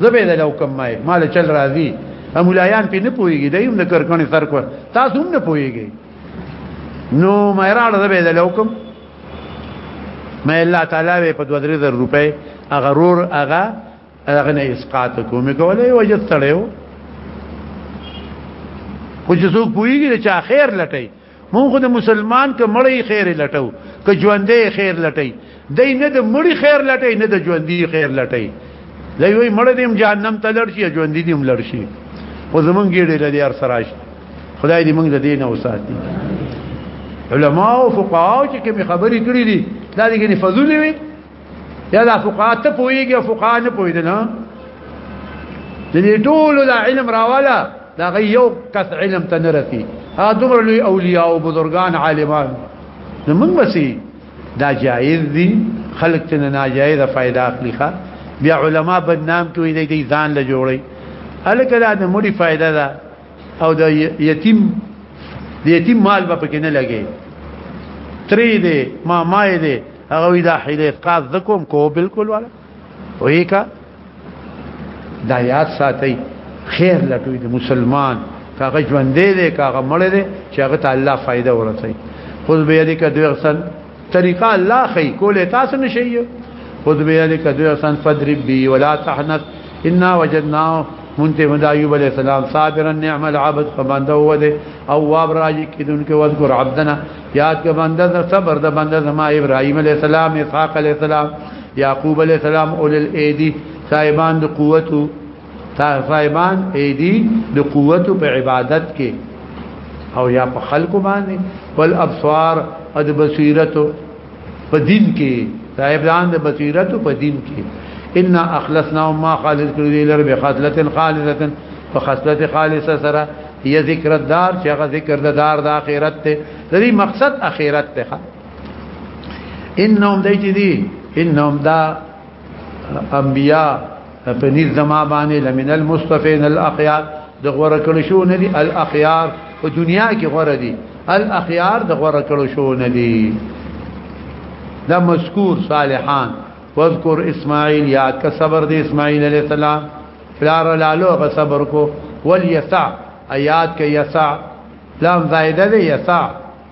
زبې د لو کم مای مال چل راځي مولایان په نه پويږي دایم د کرکنې سر کو تاسو هم نه پويږي نو مې راړه زبې د لو کم مې الله تعالی په 2000 روپۍ هغه رور هغه هغه نه اسقاط کومې کولې وجه تړیو خو چې څوک پويږي چې اخر لټي مونږ د مسلمان ک مړی خیر لټو ک ژوندې خیر لټی دای نه د مړی خیر لټی نه د ژوندې خیر لټی دای وای مړ دیم جهنم ته لړ شي ژوندې دیم لړ شي خو زمونږ ګډه لري هر سراج خدای دې مونږ د دین او ساتي علما او فقها چې کوم خبرې کړې دي دا دې نه فضولې وي یا دا فقها ته پويږي فقها نه پويدل ها د دې ټول د علم راواله دا غي یو کس علم ته نه رسی ها دومره لوی اولیاء او بزرگان عالمان نو موږ بسي دا جایز دي خلق ته ناجایزه فائدہ اخلي ښا بیا علما بدنام کوي دي ځان له جوړي الکه دا د مړي فائدہ ده او د یتیم د یتیم مال به پکې نه لګي تری دې ما ما دې هغه وی دا حیله افقاز دکوم کو بالکل والا وې کا دا یاد ساتي خیر لټوي د مسلمان کاغه ژوندې دې کاغه مړ دې چې هغه ته الله فائدہ ورسي خود به دې کا دوی غسن طریقه الله خی کوله تاسو نشي خود به لك ذو حسن فدرب بي ولا تحنث انا وجدناه منته مد ایوب علیہ السلام صابرا نعم العبد فبنده هو ده اواب راجی کیدون کې وذکر عبدنا یاد کې بنده صبر ده بنده زما ابراهیم علیہ السلام اسحاق علیہ السلام یعقوب علیہ السلام اول الايدي صاحبان د قوتو طائفایبان ایدی د قوت په عبادت کې او یا په خلق باندې ول ابصار اد بصیرت په دین کې طائفان د بصیرت په دین کې ان اخلصنا ما خالص کړی دی لر به خاصله خالصه فخصله خالصه سره هي ذکر الدار چې هغه ذکر د دار د اخرت ته د دې مقصد اخرت ته انهم دایته دي انهم دا انبیاء په نيز زما باندې لمن المصطفين الاخيار د غوړه کړو شو نه دي الاخيار په دنیا کې غوړه دي الاخيار د غوړه کړو شو نه دي دا مذکور صالحان واذکر اسماعیل یا کا صبر دی اسماعیل علیہ السلام فلار لالو غ صبر کو ول یسع آیات کې یسع لام زائده دی یسع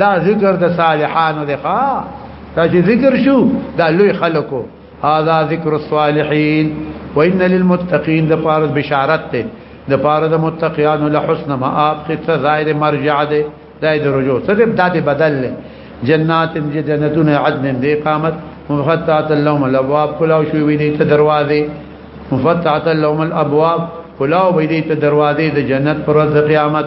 دا ذکر د صالحانو دی ښا دا چې ذکر شو دا لوی خلکو هاذا ذکر الصالحین وان للمتقین د پاره بشارت ته د پاره د متقیانو له حسن مآب خصه ظاهر مرجع ده دای د رجوع صرف داد بدل له جنات جنتون عدن دی قامت مفتحت اللهم الابواب کلاو شو وی دې ته دروازه مفتحت اللهم الابواب کلاو وی دې ته دروازه د جنت پر ورځ قیامت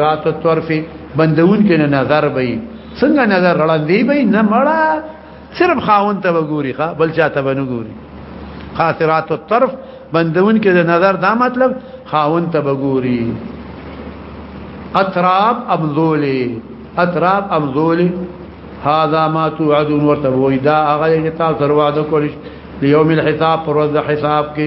رات الطرف بندون کې نه نظر به څنګه نظر وړاندې به نه مړه صرف خاون ته وګوري ښا بل چا ته ونه ګوري خاطرات الطرف بندون کې د نظر دا مطلب خاون ته وګوري اطراب امذولي اطراب امذولي هذا ما توعدون ورته وای دا هغه چې تاسو وعده کولی یوم الحساب پر ورځ حساب کې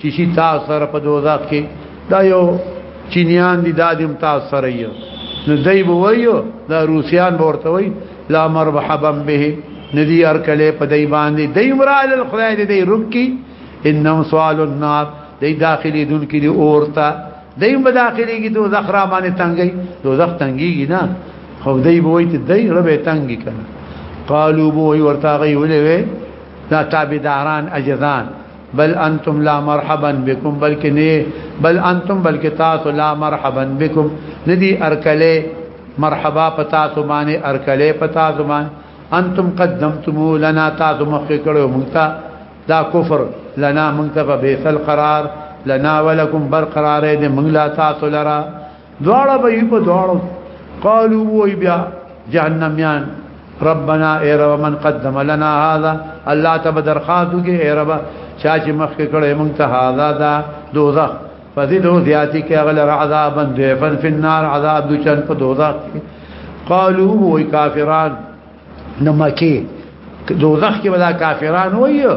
چې شي تاسو سره په دوزخ کې دا یو چینیان دي دادم تاسو سره یو نو دای به وایو دا روسیان ورته وای لا مرحبا به ندی ار کله په دای باندې دای مرال الخدای دې دای رکی انهم سوال النار دای داخلي دن کې دی اورتا دای په داخلي کې دوزخ را باندې تنګي دوزخ تنګي نه خو دای به وای ته دای ربه تنګي کړه قالو بو ورته غي ولې دا تابعداران اجزان بل انتم لا مرحبا بكم بلکې نه بل انتم بلکې تاسو لا مرحبا بكم ندي ارکله مرحبا پتا سو باندې ارکله پتا سو باندې انتم قدمتم لنا تاسو مخ کړو مونږه دا کفر لنا مونږ ته به بیسل قرار لنا ولکم برقرار دې مونږ لا تاسو لرا دواړه به په دواړو قالو وی بیا جهنميان ربنا اے رب من قدم لنا هذا الله تب درخاتو کې اے رب چا چې مخ کې کړه مونږ ته هذا دا دوزخ فزيده زیاتی کې غلر عذابا ضعفا في النار عذاب دوچن په دوزخ قالو وی کافران نمکی دوزخ کې ولا کافران وایو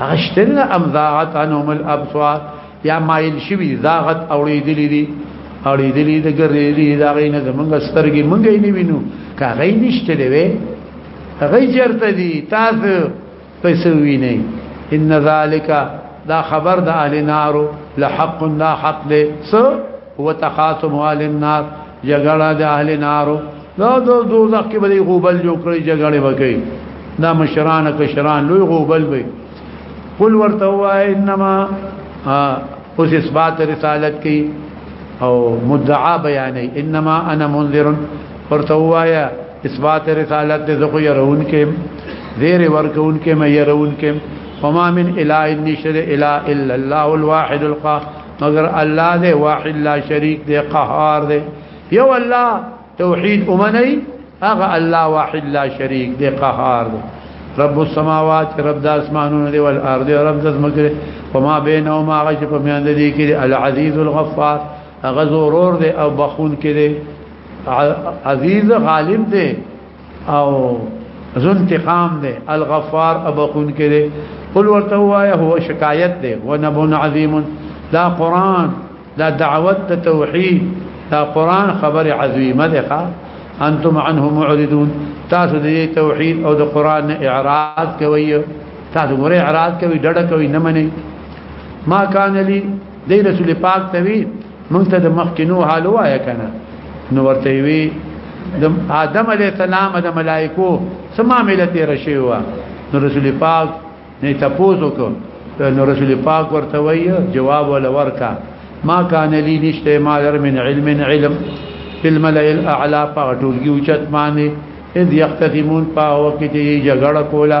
اغشتن ام ذاغت انهم الابصار یا مایل شوی ذاغت اوریدلی دی اوریدلی د ګریدی دا غینه زمونږ سترګې مونږ یې نیوینو کا غی نشته دی وی غی چرته دی تاسو پیسې ویني ان ذالک دا خبر د اهل نارو لحق لا حق له هو تخاصم اهل النار جګړه د اهل نارو دا د دوزخ کې به غوبل جوړ کړی جګړه وکړي دا مشران کشران لوی غوبل وي قل ورته وای انما اوس اثبات رسالت کی او مدعا بیانې انما انا منذر ورته وای اثبات رسالت دې زخه يرون کې زیر ورکون کې مې يرون کې فما من اله نشر اله الا الله الواحد القهار مگر الله دې واحد لا شریک دې قهار دې یو الله توحید امنی اغه الله واحد لا شریک دې قهار دې رب السماوات رب د اسمانونو دی ول ارض رب د زمکه وما بينهما غش په میان دي کې العزيز الغفار غزورور دی او بخون کې دی عزيز غالب دی او ذو انتقام دی الغفار ابقون کې دی قل ورته وایا هو شکایت دی ونبون عظیم دا قران دا دعوت ته توحید دا قران خبر عظیمه ده انتم عنه معرضون تاسو دې توحید او د قران نه اعراض کوي تاسو ګوره اعراض کوي ډډه کوي نه مني ما کان لي دی رسول پاک ته وی مونږ ته د مخکینو حال وایا کنه نو ورته وی د آدم علی السلام د ملائکو سما ملته رشی و نو رسول پاک نه تاسو کو نو رسول پاک ورته وی جواب ول ورکا ما کان لی نشته ما در من علم علم فی الملئ الاعلى پټولګي اوچت باندې اذ یختمون پاو کې جګړه کوله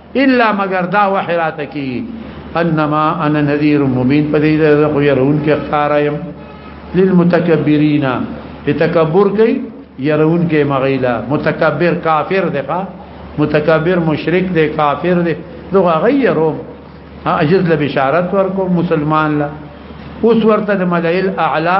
الا مگر دا وحی راته کی انما انا نذير مبين په دې ده خو يرون کې خارم للمتكبرين تکبر کوي يرون کې مغيلا متکبر کافر دی ښا متکبر مشرک دی کافر دی دغه غیرو اجز له بشارت ورکو مسلمان لا اوس ورته د ملائل اعلی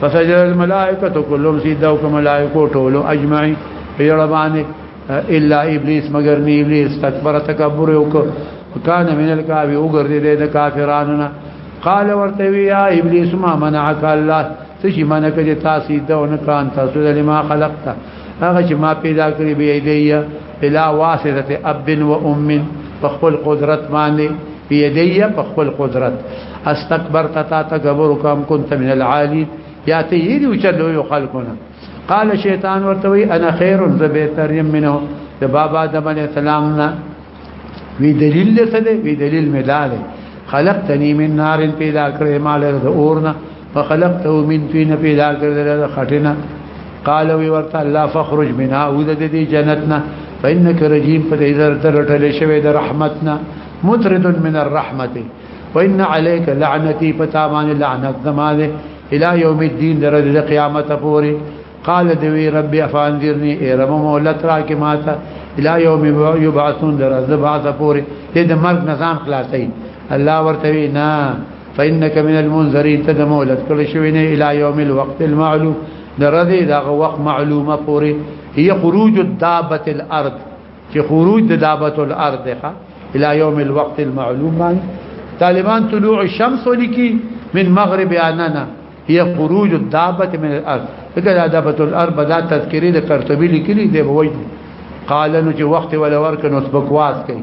فسجد الملائکه كلهم سجدوا كملائکه ټول اجمعين يربانه الا ابلیس مگر نی ابلیس تکبر تکبر وک کان من الکافر وګرځیدل د کافرانو قال ورته یا ابلیس ما منعك الله تشي منه کړي تاسو دونه کان تاسو لما خلقته هغه چې ما پیدا کړی به ایدیه بلا واسطه اب و ام بخل قدرت باندې بيديه بخل قدرت استكبرت تا تکبر کم كنت من العالي یا ته یې دی چلو یو خلقونه قال شیطان ورته وی انا خیر زبیتر منه د بابا آدم علیہ السلام نه وی دلیل څه دی وی دلیل می داله خلقتنی من نار پیدا کړې مال د اورنا فخلقته من طين پیدا کړې د خټنه قال وی ورته الله فخرج منها ود دې جنتنا فانك رجيم په دې در ترټل شوی د رحمتنا مطرد من الرحمت وان عليك لعنتي فتامان لعنت زمانه الى يوم الدين درجه قیامت پوری قال دوی ربي افانذرني اي رب مولت راک ماته الى يوم يبعثون درجه بعث پوری دې د مرګ نظام خلاصي الله ورته نه فإنك من المنذرين تدمولت کله شوی نه الی یوم الوقت المعلوم درذی دا وقت معلومه پوری هي خروج الدابه الارض چې خروج د دابه الارض ده الی یوم الوقت المعلوم معنی طالبان طلوع الشمس ولکی من مغرب اننا هي خروج الدابه من الارض دا دابه الارض دا تذکری د قرطبی لیکلی دی بوجه قال نو چې وخت ولا ورک نو سبکواس کوي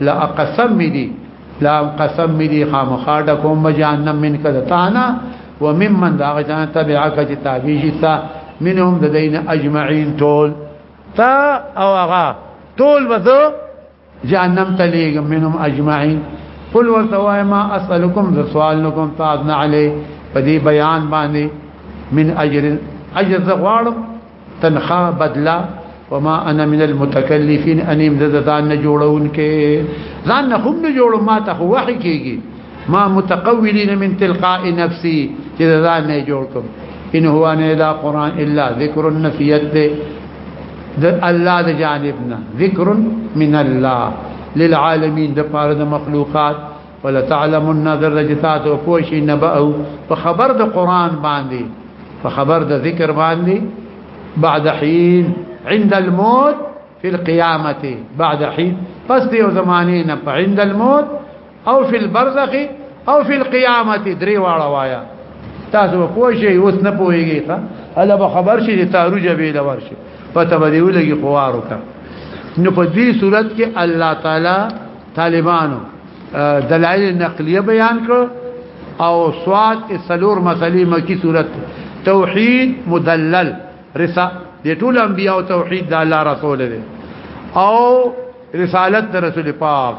لا قسم می دی لا قسم می دی خامخا د کوم جهنم من کده تانا وممن دا غجان تبعک چې تابع شي تا منهم د دین اجمعین ټول تا او هغه ټول وځو جهنم تلیګ منهم اجمعین قل ورتوای ما اسالکم ذ سوال نکم تعذنا علی پدی بیان باندې من اجر اجر زغوالم تنخا بدلا وما انا من المتکلفین انیم د ځان نه جوړون کې ځان نه هم نه جوړو ما ته وحی کیږي ما متقولین من تلقاء نفسي چې ځان نه جوړ کوم ان هو ان الا قران الا ذکر النفیت د الله د جانبنا ذکر من الله للعالمین د پاره د مخلوقات ولا تعلمن ذر جتات او پوشي نبأو په خبر د قران باندې په خبر د ذکر باندې بعد حين عند الموت في القيامه بعد حين پس دی زمانه نه عند الموت او في البرزخ او في القيامه دري واړه وایا تاسو پوشي اوس نه پويږي ښا الا به خبر شي تاروج به دا ورشي پته به دی ولګي خوارو کا نو په دې صورت کې الله تعالی طالبانو دلایل نقلیه بیان کړ او سواد سلور مسلې مکی صورت توحید مدلل رسا د ټول انبیاء او توحید د الله رسول دی او رسالت د رسول پاک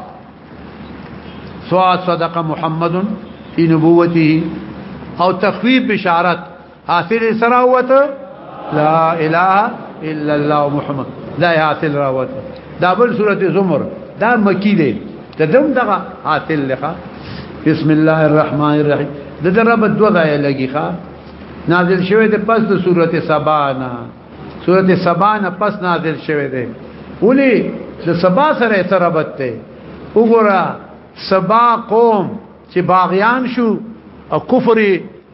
سواد صدق محمد فی نبوته او تخویب بشارت حاصل سراوت لا اله الا الله محمد دا حاصل راوت دا بل سوره زمر دا مکی دی ته دم دغه حاصل لخوا بسم الله الرحمن الرحیم د رب دو ځای لګی ښا نازل شوه د پس د سورته سبانا سورته سبانا پس نازل شوه دی ولی د سبا سره تربت ته وګوره سبا قوم چې باغیان شو او کفر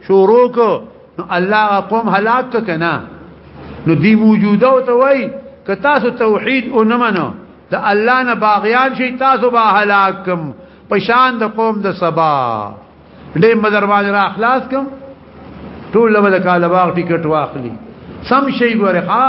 شروع کو نو الله قوم هلاک کنا نو دی موجوده او توي ک تاسو توحید او نه منو د الله نه باغیان شي تاسو به هلاک کم پشان د قوم د سبا دې مدر باندې را اخلاص کم ټول له کاله باغ ټیکټ واخلي سم شي ګوره ها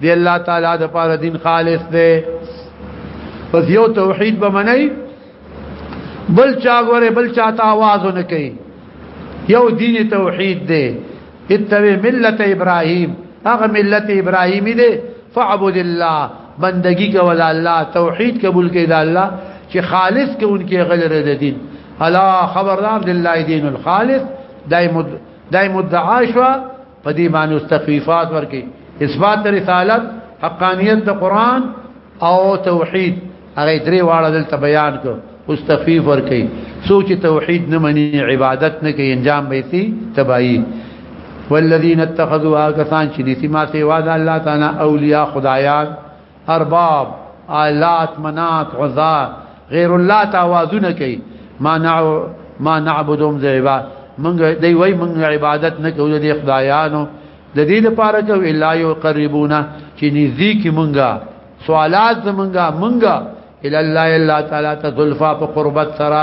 دی الله تعالی د پاره دین خالص دی پس یو توحید به منئ بل چا غره بل چا ته आवाज نه کوي یو دین توحید دی اتبع ملت ابراهیم هغه ملت ابراهیمی دی فعبد الله بندگی کول الله توحید قبول کړه الله چې خالص کې انکی غیر د دین الا خبردار لله دین الخالص دای مد دای مدعا شو په دې باندې تخفیفات ورکي اثبات رسالت حقانیت د قران او توحید هغه درې واړه دلته بیان کو اوس تخفیف ورکي سوچ توحید نه مني عبادت نه کوي انجام به سي تباہي والذین اتخذوا کسان چې نسی ما سیوا د الله تعالی اولیاء خدایان ارباب آلات منات عزا غیر الله ته आवाजونه کوي ما نعو ما نعبدهم ذعبا من دی وای من عبادت نه کوو د خدایانو د دې لپاره کو الا یقربونا چې نږدې کی مونږه سوالات زمونږه مونږه الا الله الا تعالی ته ذلفا په قربت سره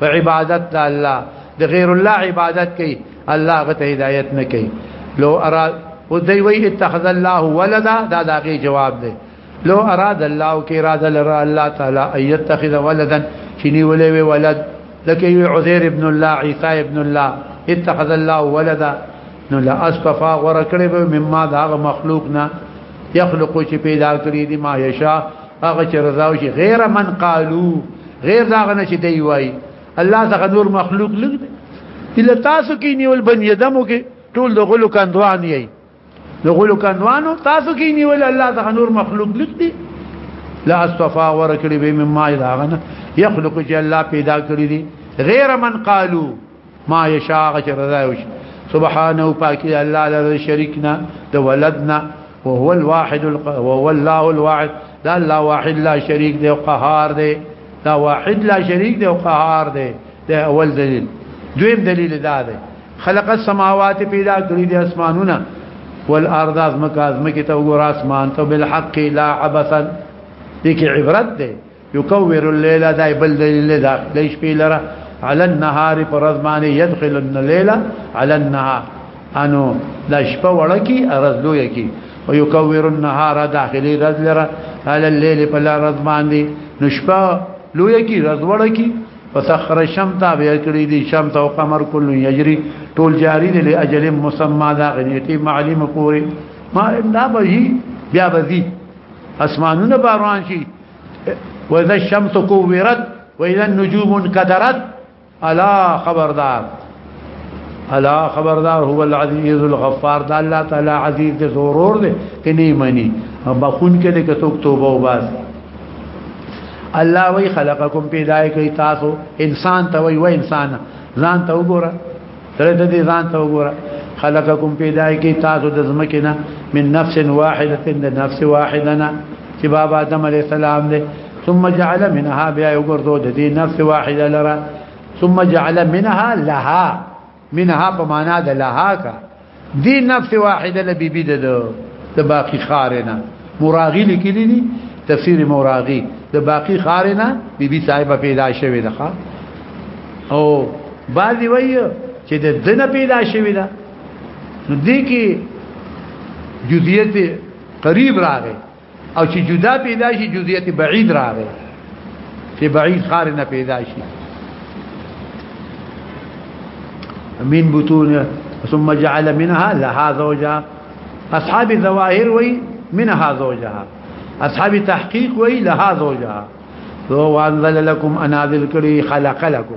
په عبادت د الله د غیر الله عبادت کوي الله غته هدایت نه کوي لو ارا او دوی وی اتخذ الله ولدا دا داغي جواب دی لو اراد الله کې اراده لرا الله تعالی ايتخذ ولدا شني ولې وی ولد لکه وی عزير ابن الله عيسى ابن الله اتخذ الله ولدا نو لا اسقفا ورکړې به مما دا مخلوق نه يخلق چې پیدا کړی دي ما يشاء هغه چې رضا وشي غیر من قالو غیر دا غنه چې دی وای الله څنګه نور مخلوق لګ الا تاسو کې نیول بنی ادمو کې ټول د غلو کندوان یې د غلو کندوانو تاسو کې نیول الله څنګه نور مخلوق لګ دی لا استفا ورکړي به مما اذا غنه يخلق چې الله پیدا کړی دي غیر من قالو ما یشاء غچ رضا وش سبحانه پاکی الله له شریکنا د ولدنا وهو الواحد الق... وهو الله الواحد دا الله واحد لا شریک دی او قهار دی دا واحد لا شریک دی او قهار دی دا اول دلیل دویم دلیل دا دی خلق السماوات پیدا کړی دی اسمانونه والارض ازمک ازمک ته وګور اسمان ته بالحق لا عبثا دي کې عبرت ده يكور الليل دا بل دلیل دا د شپې لره على النهار فرزمان يدخل الليل على النهار انو د شپه وړکی رزلو یکی او يكور النهار داخلي رزلره على الليل فلا رزمان دي نشپه لو یکی رزوړکی فسخر الشمس تابع کړی دي شمس او قمر كل يجري طول جاري دي لاجل مسمى دا غنيتي معلم پوری ما دا به بیا به اسمانونه باران شي واذا الشمس كورت واذا النجوم انكدرت الا خبردار الا خبردار هو العزيز الغفار دا الله تعالی عزيز دې ضرور دې کني مني بخون کې دې کتوب توبه وباس الله وی خلقکم پیدا کوي تاسو انسان ته وی و انسان ځان ته وګوره تر دې ځان ته وګوره خلقکم پیدا کی تاسو د زمکه نه من نفس واحده د نفس واحده نه چې بابا آدم علی السلام دې ثم جعل منها بیا یو ګرځو د دې نفس واحده لره ثم جعل منها لها منها په معنا د لها کا دی نفس واحده لبی بی د د باقی خارنه مراغی لیکلی دی تفسیر مراغی د باقی خارنه بی بی صاحب پیدا شوی ده او بعضی وایي چې د دنه پیدا شوی ده نو دی کې جزئیت قریب راغی او چې جدا پیدا شي جزئیت بعید راغی چې بعید خارنا پیدا شي من بطون ثم جعل منها لها زوجها أصحاب الظواهر وي منها زوجها أصحاب التحقيق وي لها زوجها ذو أنزل لكم أنازل كري خلق لكم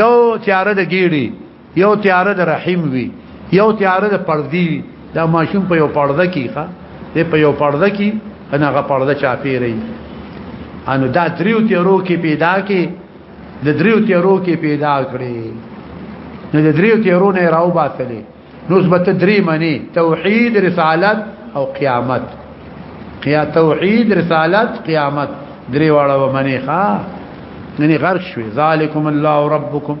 یو تیار د ګیړي یو تیار د رحیم وی یو تیار د پردی وی دا ماشوم په یو پرده کې ښه دی په یو پرده کې انا غ پرده چا پیری انو دا دریو تیرو کې پیدا کې د دریو تیرو کې پیدا کړي نو د دریو تیرو نه راو باسلې نسبت درې معنی توحید رسالت او قیامت قیا توحید رسالت قیامت درې واړه و معنی ښا یعنی غرق شوی ذالکم الله ربکم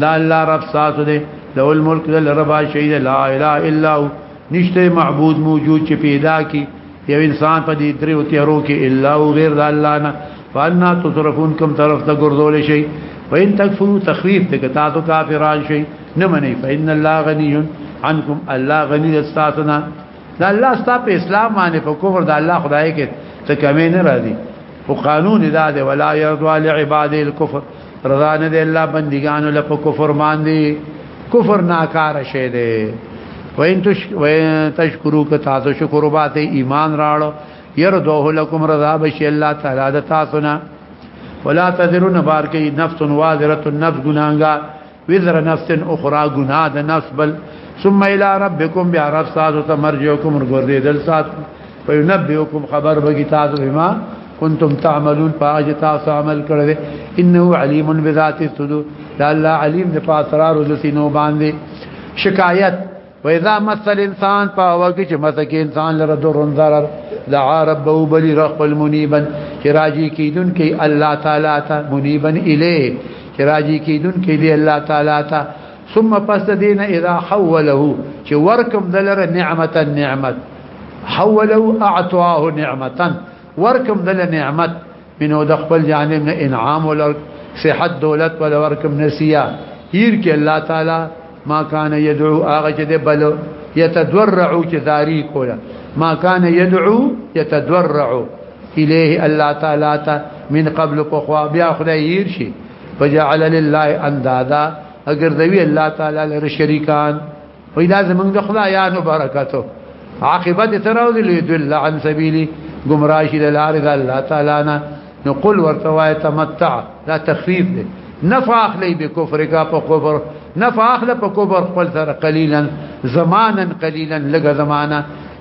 دا الله رب ساتو دې له الملک ذل ربا شهید لا اله الا هو نشته معبود موجود چې پیدا کی یو انسان په دې درې او تیارو کې الا او غیر د الله نه فانا تصرفون کوم طرف ته ګرځول شي وان تکفروا تخویف ته کتا تو کافران شي نه مني فإن الله غني عنكم الله غني استاسنا دا الله ستا په اسلام باندې په کفر د الله خدای کې ته کمې نه راځي او قانون دا دی ولا يرضى لعباد الكفر رضا نه دی الله بندګانو له کفر باندې کفر ناکاره شه دی وین تش وین تشکرو که تاسو شکر وباته ایمان راړو يرضوه لكم رضا بشي الله تعالی د تاسو نه ولا تذرون بار کې نفس وازره النفس ګناګار وذر نفس اخرى گناه د نفس بل ثم الى ربكم بیا رب تاسو ته مرجعکم ورګوردې دل سات فینبئکم خبر بگی تاسو بما كنتم تعملون فاج تاسو عمل کړی انه علیم بذات الصدور لا الله علیم د فاسرار د سینو باندې شکایت و اذا مس الانسان فاوګه چې مس کې انسان لره دورن ضرر دعا ربه بلی رب المنيبا چې راجي کیدون کې الله تعالی ته منيبا الیه چې راجي کیدون کې دی الله تعالی ته ثم پس دین اذا حوله چې ورکم دلره نعمت النعمت حوله اعطاه نعمتا ورکم دل نعمت منو د خپل جانب نه انعام ولر صحت دولت ول ورکم نسیا هیر کې الله تعالی ما کان يدعو هغه چې د بل يتدرعو چې زاری کوله ما کان يدعو يتدرعو الیه الله تعالی تا من قبل قخوا بیا خدای هیر شي فجعل لله اندادا اگر دوی الله تعالی لر شریکان وای دا زمونږ د خدایانو برکتو عاقبت تراو دی ليدل عن سبيلي گمراه شي لاره د الله تعالی نه نو قل ورته وای تمتع دا تخفیف دی نفع اخلی به کفر کا په کفر نفع اخلی په کفر خپل سره قليلا زمانا قليلا لګ زمانہ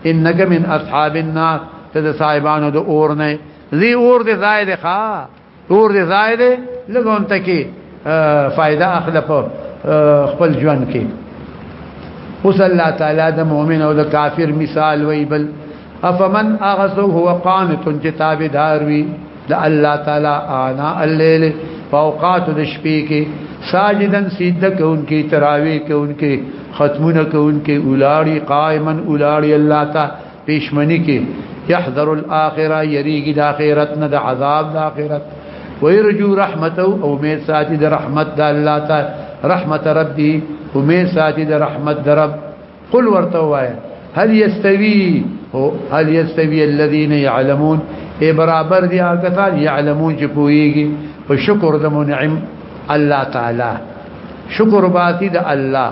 انك من اصحاب النار ته صاحبانو د اور نه ذي اور دې زائد ښا تور دې ځای دې لګون ته کې فائدہ اخله په خپل ژوند کې اوس الله تعالی د مؤمن او د کافر مثال وی بل افمن اغسو هو قانت جتاب دار وی د الله تعالی انا الليل فوقات د شپې کې ساجدن سیده کوونکی تراوی کوونکی ختمونه کوونکی اولاړي قائمن اولاړي الله تعالی پیشمنی کې يحذر الاخره یریږي د اخرت نه د عذاب د اخرت ويرجو رحمته او امید ساتي د رحمت د الله تعالی رحمت ربي امید ساتي د رحمت د رب قل ورته وای هل يستوي هل يستوي الذين يعلمون ای برابر دي هغه کسان يعلمون چې پويږي په شکر د منعم الله تعالی شکر باتی د الله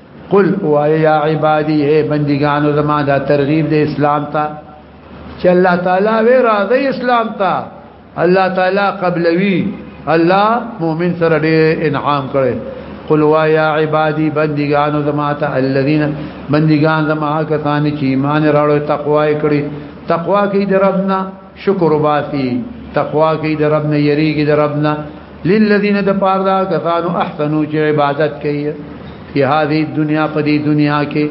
قل وای یا عبادی اے بندگانو زما دا ترغیب د اسلام ته چې الله تعالی وی راځي اسلام ته الله تعالی قبلوی الله مؤمن سره ډېر انعام کړي قل وا یا عبادی بندگان زما ته الذين بندگان زما کسان چې ایمان راړو تقوا کړی تقوا کې دربنا شکر وباسي تقوا کوي د رب نه یریږي د رب نه للذین د پاره دا کسانو احسنو چې عبادت کوي په هذه دنیا په دې دنیا کې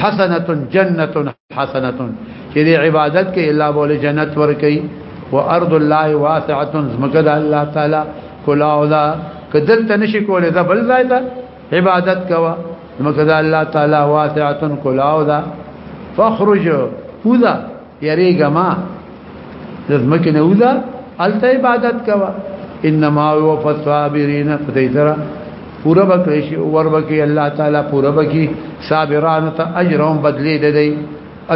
حسنه جنته حسنه چې دې عبادت کې الله بوله جنت ور کوي وارض الله واسعه زمکد الله تعالی کلا ولا کدل تنشي کوله دا بل ځای ته عبادت کوا زمکد الله تعالی واسعه کلا ولا فخرج هذا یریګه ما زمکه نه وځه الته عبادت کوا انما هو فصابرین فتیترا پورا بکړی شي ور بکی الله تعالی پورا بکی صابران ته اجرهم بدلی ده دی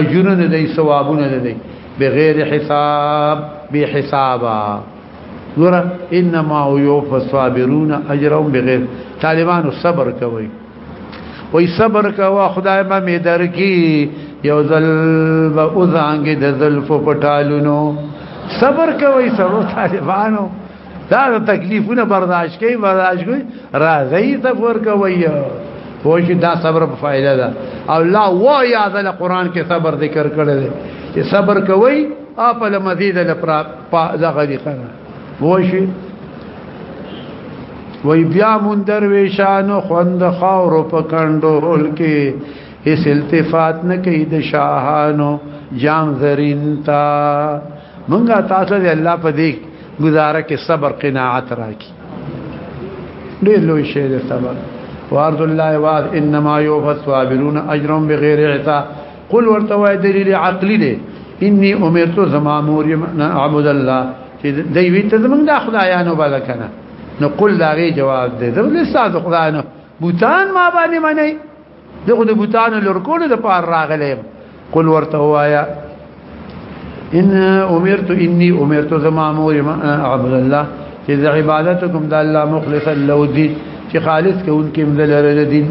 اجرونه ده دی ثوابونه ده دی بغیر حساب به حسابا ګور انما هو فصابرون اجرهم بغیر طالبان صبر کوي وای صبر کوا خدای ما می درکی یو ذل و اوزانګ د ذلف پټالونو صبر کوي سره طالبانو دا تکلیفونه برداشت کوي برداشت کوي راځي صبر کوي وای چې دا صبر په فائدہ ده او لا وایا د قران کې صبر ذکر کړل چې صبر کوي اپل مزید لپاره دغه دي خره وشي وی بیا مون درویشانو خوند خاور په کندول کې هیڅ التفات نه کوي د شاهانو جام زرین تا مونږه تاسو دی الله په دې گزاره کې صبر قناعت راکې ډېر لوی شی دی صبر وارض الله واد انما يوفى الصابرون اجرهم بغير عتاب قل ورته وای دلیل عقلی دی انی امرت زما مور عبد الله چې دی وی ته زمونږ د خدایانو بلکنه نو قل داغي جواب دی زه له ساز خدایانو بوتان ما باندې منی دغه د بوتانو لورکول د پار راغلم قل ورته وایا ان امرت اني امرت زما مور عبد الله چې عبادتکم د الله مخلصا لو دي چې خالص کوونکې مدلره دین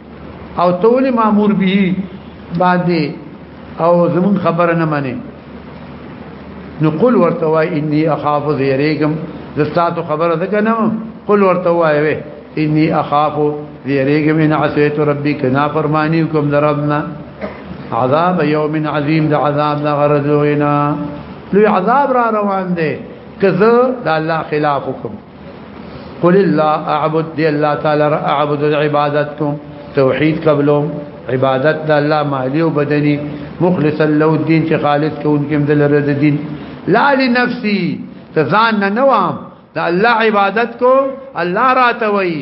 او تول مامور به باندې او زمون خبره نه مانی نو قل ورته وای انی اخاف ذریګم زستاتو خبره ده کنه قل ورته وای وی انی اخاف ذریګم ان عصیت ربی کنا فرمانی کوم دربنا عذاب یوم عظیم د عذاب لا غرزوینا لوی عذاب را روان دی کزه د الله خلاف حکم قل الله اعبد دی الله تعالی را اعبد العبادت کوم توحید قبلوم عبادت د الله مالی او بدني مخلص له الدين چې خالص کوونکې د لره د دین لا لنفسي تزان نه نوام د الله عبادت کو الله راته وایي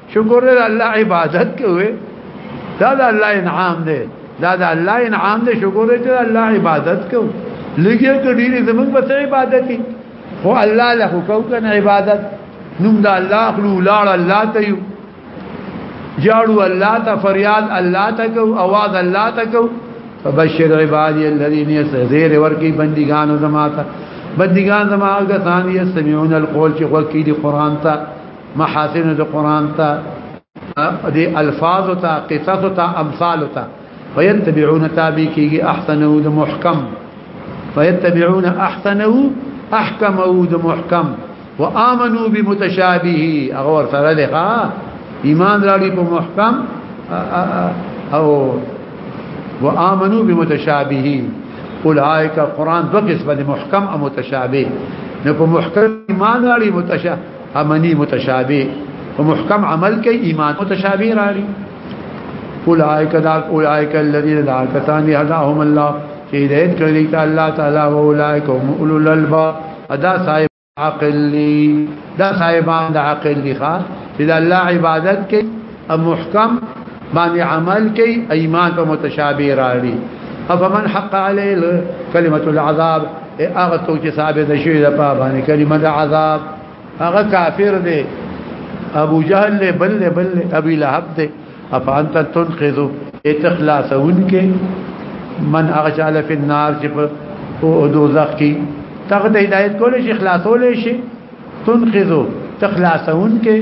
شکر دې الله عبادت کوي دا د الله انعام دی دا د الله انعام دی شکر دې چې الله عبادت کوي لګي کړي دې زموږ بس عبادت دي هو الله له کو کنه عبادت نوم د الله خلو لاړ الله ته یو جاړو الله ته فریاد الله ته کو आवाज الله ته کو فبشر عبادی الذين يسذير ورکی بندگان زماتا بندگان زماغه ثانیه سمعون القول چې وکیل قران ته محاسن د قران ته د الفاظ ته قصص ته امثال ته فيتبعون تابع کیږي احسنه د محکم فيتبعون احسنه احکمه د محکم وامنوا بمتشابه اغور سره ده ایمان راړي په محکم او وامنوا بمتشابه اولئک قران دو قسمه محکم او متشابه نو په محکم ایمان راړي متشابه امنی متشابه په محکم عمل کې ایمان متشابه راړي اولائک دا اولائک الذین دا کسان هداهم الله چې دې کړی ته الله تعالی او اولائک هم اولل الباب ادا صاحب عقل دا صاحبان د عقل دي ښا چې الله عبادت کوي محکم باندې عمل کوي ایمان په متشابه راړي افمن حق عليه كلمه العذاب هغه تو چې ثابت شوی د په باندې کلمه د عذاب هغه کافر دی ابو جهل له بل له بل ابي لهب دی افانت تنقذ اتخلاصون کې من هغه چاله په نار چې په دوزخ کې تغه هدایت کول شي خلاصول شي تنقذ تخلاصون کې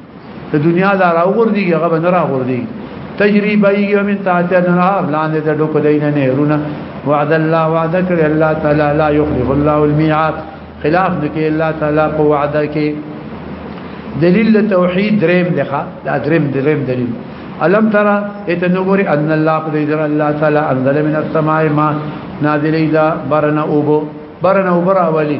د دنیا دا راوګور دی هغه به نه راغور دی تجربه یې من تحت الانهار لاندې د ډکو دینه نهرونه وعد الله وعد کړ الله تعالی لا یخلف الله الميعاد خلاف نکي الله تعالی په وعد کې دلیل توحید دریم لخوا دا دریم دریم دلیل الم ترى اتنغوري ان الله قد يدر الله تعالى انزل من السماء ما نازل الى برنا اوبو برنا اوبرا ولي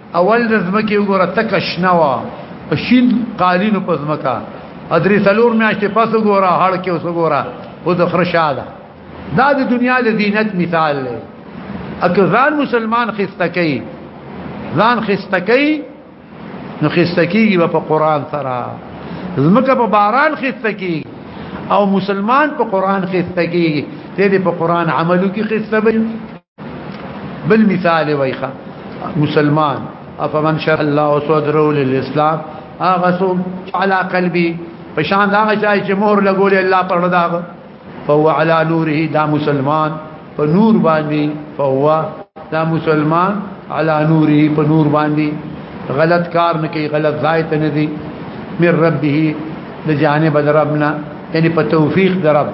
اول د زمکه وګوره تک شنه وا شین قالین په زمکه ادري سلور میاشتې پس وګوره هړ کې اوس وګوره او د خرشاده دا د دنیا د زینت مثال دی اکه ځان مسلمان خسته کوي ځان خسته کوي نو خسته کیږي په قران سره زمکه په باران خسته کیږي او مسلمان په قران خسته کیږي ته دې په قران عملو کې خسته وي بل مثال وایخه مسلمان افمن شر الله صدره للاسلام هغه سو على قلبي پشان دا غشای چې مهر لګول الله پر داغه فهو على نوره دا مسلمان په نور باندې فهو دا مسلمان على نوره په نور باندې غلط کار نه کوي غلط ځای ته نه دي من ربه لجانب ربنا یعنی په توفیق درب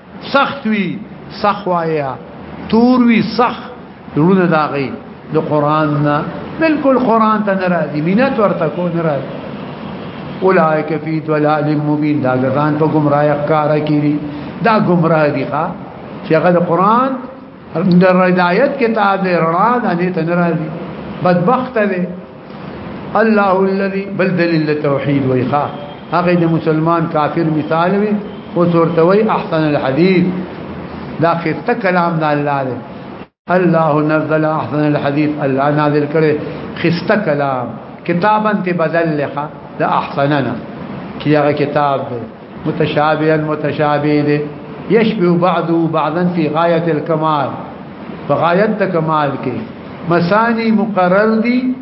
سخت وی سخ وایا تور وی سخ دونه داغي د قران نه بالکل قران ته ناراضي مينت ورته کو ناراضي اولائک فی ضلال مبین دا ځان په گمراه ښکارا کیږي دا گمراه دي ښا چې هغه د قران د هدایت کتاب رڼا نه ته ناراضي بدبخت دی الله الذي بل دلیل توحید وای ښا هغه د مسلمان کافر مثال وي او صورته وای احسن الحديث دا خسته کلام د الله دی الله نزل احسن الحديث الله نازل کړي خسته کلام کتابا ته بدل لخه د احسننا کیغه کتاب دی متشابه متشابه يشبه بعضه بعضا في غاية الكمال فغاية كمال كي مساني مقرر دي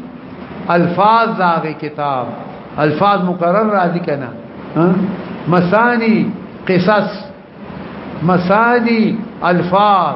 الفاظ داغي كتاب الفاظ مقرر را دي كنا مساني قصص مساني الفاظ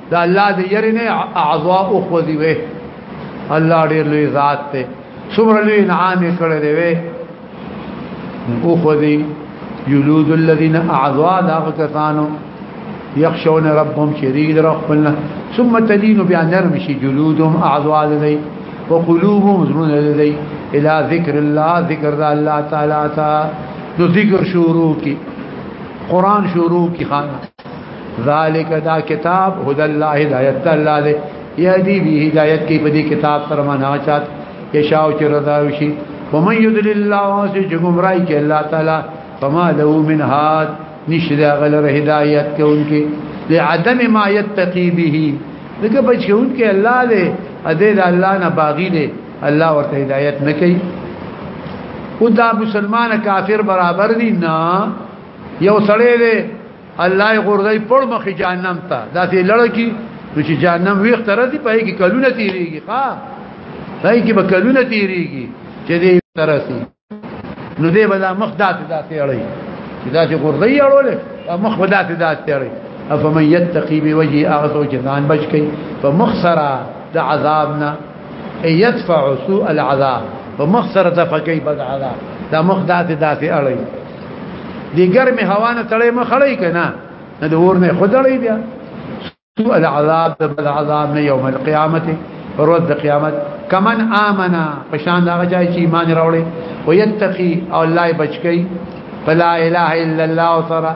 دا الله دې یری نه اعضاء او خوځي وي الله دې لوی ذات ته څومره لوی انعام کړی دی وي او خوځي یلود الذین اعضاء دا کسانو یخشون ربهم شرید ربنا ثم تلین بیا نرم شي جلودهم اعضاء لدی وقلوبهم زرون لدی الى ذکر الله ذکر الله تعالی تا ذکر شروع کی قران شروع کی خانه ذالک دا کتاب هدى الله هدایت الله دې یهدی به هدایت کې په دې کتاب سره معنا چات یشاو چې رضا وشي ومن يدل الله چې گمراهي کې الله تعالی فما له من هاد نشدا غلر هدایت کې انکه لعدم ما يتقي به دغه بچون کې الله دې اده د الله نه باغی دې الله ورته هدایت نه کوي او دا مسلمان کافر برابر دي نه یو سړی دی الله یې غورځي پړ مخې جهنم ته داسې لړکی نو چې جهنم ویخ تر دې پای کې کلونه تیریږي ښا پای کې به کلونه تیریږي چې دې ترسي نو دې بلا مخ داسې داسې اړي چې داسې غورځي اړول مخ به داسې داسې اړي افمن یتقی بوجه اغسو چې ځان بچ کی په مخ سره د عذابنا يدفع سوء العذاب په مخ سره دفقې بد عذاب دا مخ داسې داسې اړي دي ګرمه هوا نه تړې مخ اړي کنه نه د اور نه خدړې بیا سوء العذاب بد عذاب نه يوم القيامه روز د قیامت کمن امنا پشان دا غچا چې ایمان راوړي ويتقي او الله بچکی فلا اله الا الله سره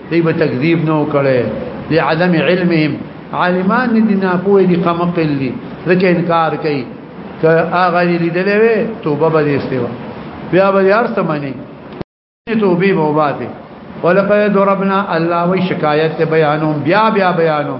دی به تکذیب نو کړي لعدم علمهم عالمان دي نه پوي دي قمقل دي ځکه انکار کوي که هغه لیدلې وي توبه به دي استوا بیا به یار سمانی توبه به وباته ولقد ضربنا الله وی شکایت بیانوم بیا بیا بیانوم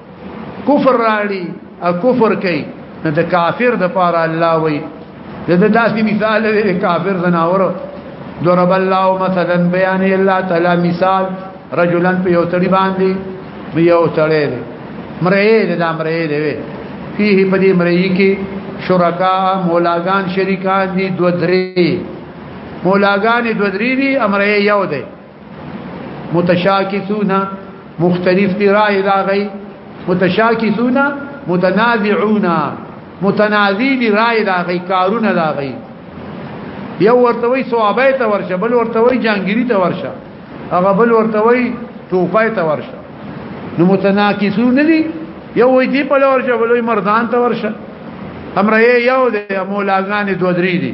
کفر راړي او کفر کوي نو د کافر د پاره الله وي دغه داسې مثال دی کافر زناور ضرب الله مثلا بیان الله تعالی مثال رجلن په یو تړي باندې یو تړي دی مرې د امرې دی فيه په دې مرې کې شرکا مولاګان شریکان دي دو درې مولاګان دو درې دي امرې یو دی متشاکسون مختلف دی رائے دا غي متشاکسون متنازعون متنازع دی رائے دا غي کارونه دا غي یو ورته وی صحابه ته ورشه بل ورته وی جنگیری ته ورشه هغه بل ورته وی ټوپای ته ورشه نو متناکسون دي یو وی دی په لور شه بل وی مردان ته ورشه امر یې یو دی مولاګان دوه درې دي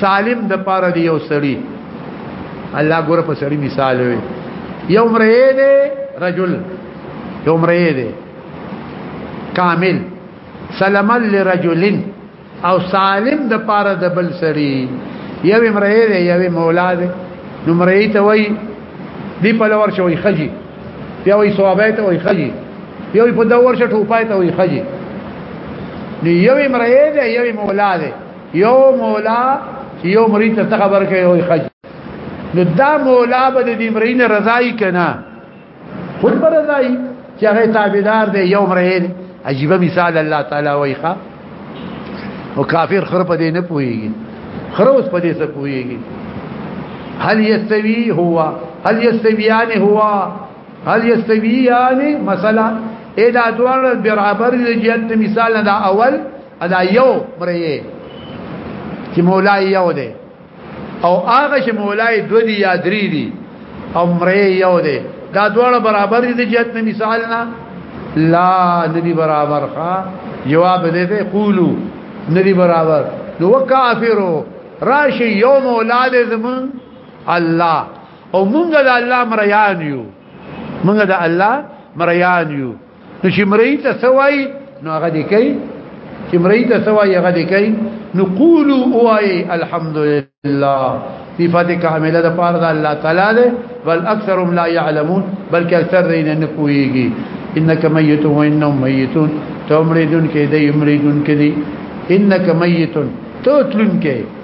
سالم د پاره دی یو سړی الله ګور په سړی مثال وي یو مریه دی رجل یو مریه دی کامل سلام لرجل او سالم د پاره د بل سړی یو مریه دی یو مولا دی نو مریه ته وای دی په لور شوی خجی بیا وای صوابه ته وای خجی یو په دور شټو پای ته وای خجی نو یو مریه دی یو مولا دی یو مولا چې یو مرید ته خبر کوي او خج نو دا مولا به د دې مرین رضای کنا خود پر رضای چې هغه تابعدار دی یو مرید عجیب مثال الله تعالی وایخه او کافر خر په دې نه پويږي خر اوس په دې څه پويږي هل یستوی هو هل یستویان هو هل یستویان مثلا ادا دوار برابر دی جهت مثال دا اول ادا یو مریه چې مولا یو دی او هغه چې مولا دو دی یا درې دی او مریه یو دی دا دواړه برابر دي د جهت نه مثال نه لا ندی برابر ښا جواب دې ته قولو ندی برابر نو کافرو راشي یوم اولاد زمون الله او مونږ د الله مریان یو مونږ د الله مریان یو نو چې مرئی ته سوای نو هغه دې کوي چې مرئی ته سوای هغه دې کوي نو قولوا اوای الحمدلله صفات کامله د پاره د الله تعالی ده بل اکثرهم لا يعلمون بلکې اکثر دین نه کویږي انک میت و انهم میتون تو مریدون کې دی مریدون کې دی انک میتون تو تلون کې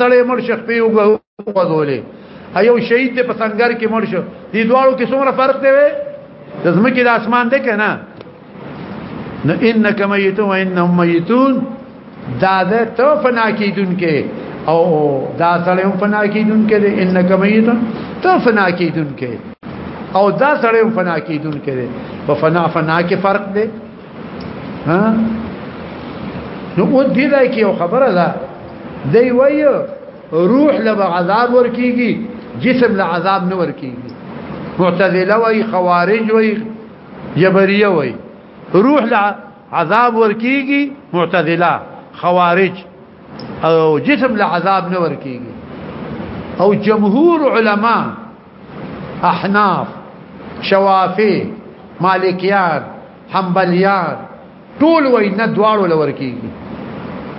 سړی مړ شخ په یو غوځولې ایو شهید په سنگر کې مړ شو دې دواړو کې څومره فرق دی د زمکه د اسمان دی کنه نو انک میتون و انهم میتون دا ده تو فنا کیدون کې او دا سړی هم فنا کیدون کې دی انک میتون تو فنا کیدون کې او دا سړی هم فنا کیدون کې دی په فنا فنا کې فرق دی ها نو او دې دا کې یو خبره ده دی وایو روح له عذاب ورکیږي جسم له عذاب نه ورکیږي معتزله وای خوارج وای جبريه وای روح له عذاب ورکیږي معتزله خوارج او جسم له عذاب نه ورکیږي او جمهور علما احناف شوافی مالکیان حنبلیان ټول وای نه دواړو لور کیږي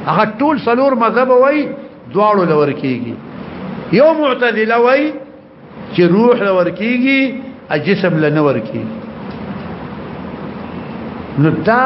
هغه ټول سلور مذهب وای دواړو لور کیږي یو معتزله وای چې روح لور کیږي اجسم لنور کیږي نو دا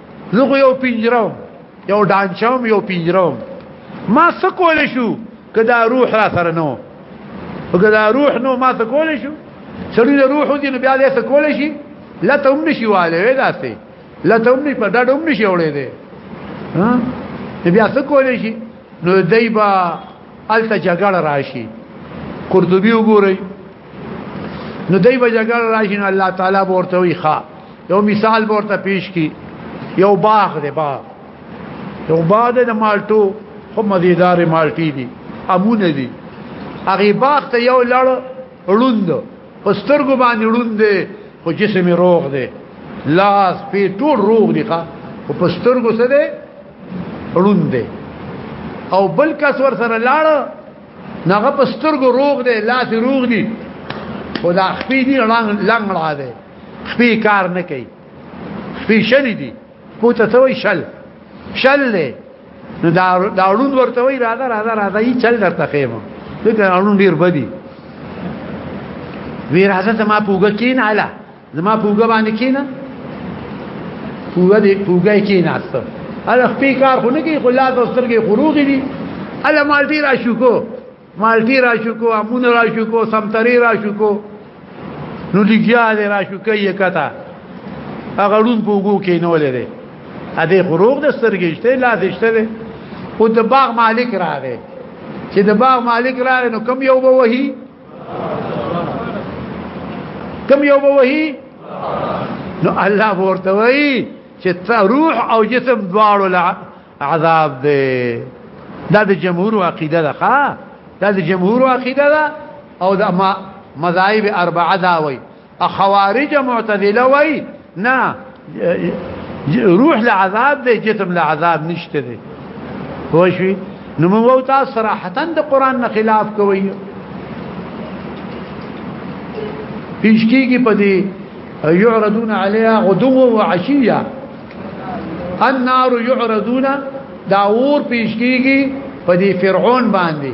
زه خو یو پنجرم یو ډانچم یو پنجرم ما څه کول شو که دا روح را سره نو که دا روح نو ما څه کول شو سړی د روح دې بیا دې څه کول شي لته هم نشي والي وې داسې لته هم نه په ډډ هم نشي وړې دې ها بیا څه کول شي نو دایبا الته جګړه راشي قرطبي وګورئ نو دای به جګړه راشي نو الله تعالی ورته وي ښا یو مثال ورته پیش کی یو باغ دی باغ یو باغ د مالټو خو مزیدار مالټي دي امونه دي هغه باغ ته یو لړ روند پسترګو باندې روند دی خو جسم روغ دی لاس په ټول روغ دی ښا خو پسترګو سره روند دی او بل کس ور سره لاړ نغه په سترګو روغ دی لاس روغ دی او دا خپې دی لنګ لنګ را دی خپې کار نه کوي خپې شل دی پوته ته وای شل شل دی نو دا دا ړوند ورته وای راځه راځه راځه یې چل درته خېمه دغه ړوند ډیر بدی وی راځه ته ما پوګه کین اله زما پوګه باندې کینا پوګه دې پوګه کیناسته ال خپې کار خو نه کې خو لاس سترګې خروغ دي ال مالټي را شوکو مالټي را شوکو امون را شوکو سمتري را شوکو نو لګیا دې را شوکې یې کته هغه ډون پوګو کې نه ولې دې ا دې خروغ د سترګې شته لاس شته دې او د باغ مالک راغې چې د باغ مالک راغې نو کم یو به وਹੀ کم یو به وهي نو الله ورته وایي چې روح او جسم دواړو لا عذاب دی دا د جمهور عقیده ده ښا دا د جمهور عقیده ده او د مذاهب اربعه دا وایي خوارج معتزله وای نه روح له عذاب دی جسم له عذاب نشته دی هو شي نو موږ تاسو صراحتا د قران نه خلاف کوي پیش کیږي په دې يعرضون عليها غدوا وعشيا النار يعرضون داور پیش کیږي په دې فرعون باندې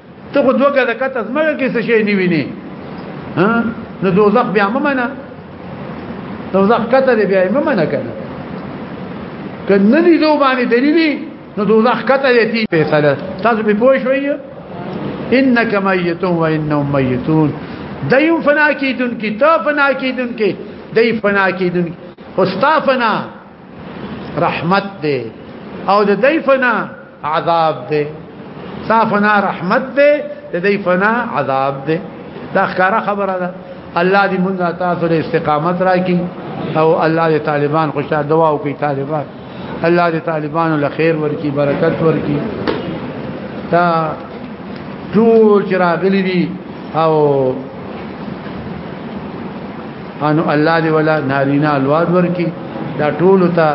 ته خو دوګه د کته زمګه کې څه شي نیوی نه ها نو دوزخ بیا ممنه دوزخ کته دی بیا ممنه کنه کنه دی دو باندې دلیلی نو دوزخ کته دی تی فیصله تاسو به پوه شوي انك ميت وانهم ميتون دایو فنا کیدون کی تا فنا کیدون کی دای فنا کیدون کی استافنا رحمت دی او د دې فنا عذاب دی صافنا رحمت دی د دې فنا عذاب دی دا ښکارا خبره ده الله دې مونږه تاسو له استقامت راکړي او الله دې طالبان خوشاله دعا وکړي طالبان الله دې طالبانو له خیر ورکی برکت ورکی تا ټول چې راغلي دي او انو الله دی ولا نارینا الواد ورکی دا ټول ته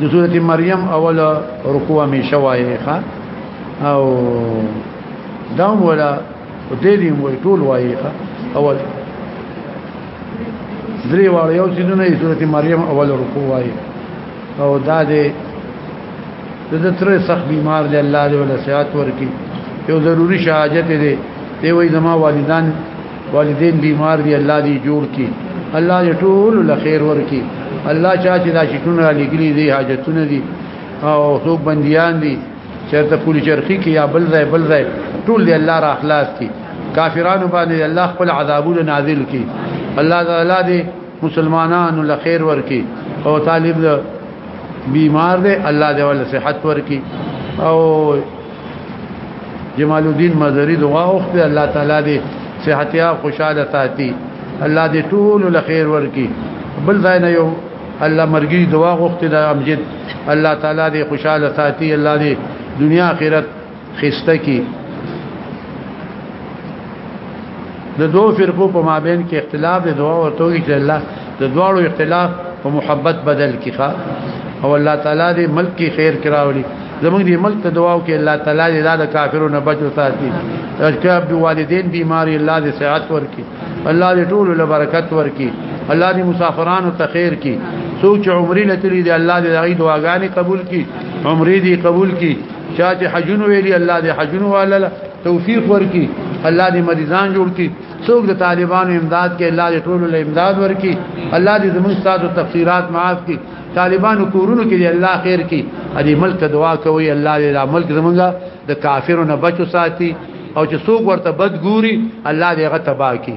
د سورته مریم اول رکوع می شوایې ښا او دا ولا دې دې وې ټول وایې ښا اول درې وړ یو چې نه سورته مریم اول رکوع وایې او دا دې د تر سخت بیمار دی الله دې ولا صحت ورکی یو ضروری شاجت دی دی وې زما والدان والدین بیمار دی الله دی جوړ کی الله دې ټول له خیر ورکی الله چا چې دا شکونه را لګلی دی حاجتونه دي او څوک بنديان دي چرته پولی چرخی کې یا بل ځای بل ځای ټول دی الله را اخلاص کی کافرانو باندې الله خپل عذابونه نازل کی الله تعالی دې مسلمانانو له خیر ورکی او طالب بیمار دی الله دې ول صحت ورکی او جمال الدین مزری دعا وخت الله تعالی دې صحت یا خوشاله ساتي الله دې ټول له خیر ورکی بل ځای نه یو الله مرګي دعا وخت د امجد الله تعالی دې خوشاله ساتي الله دې دنیا آخرت خسته کی د دوه فرقو په مابین کې اختلاف د دعا او توګه چې الله د دواړو اختلاف په محبت بدل کړي او الله تعالی دې ملک کې خیر کراولي زمونږ دې ملک ته دعا وکړي الله تعالی دې دا د کافرو نه بچو ساتي ارکاب د والدین بیماری الله دې صحت ورکړي الله دې ټول له برکت ورکړي الله دې مسافرانو ته خیر کړي سوچ عمرې لتري دې الله دې دغې دعاګانې قبول کړي عمرې دې قبول کړي شاته حجون ویلي الله دې حجون والا توفیق ورکی الله دې مریضان جوړ کی څوک د طالبانو امداد کې الله دې ټول له امداد ورکی الله دې زموږ ساتو تفسیرات معاف کی طالبانو کورونو کې دې الله خیر کی دې ملک دعا کوي الله دې ملک زمونږه د کافرو نه بچو ساتي او چې څوک ورته بد ګوري الله دې هغه تباہ کی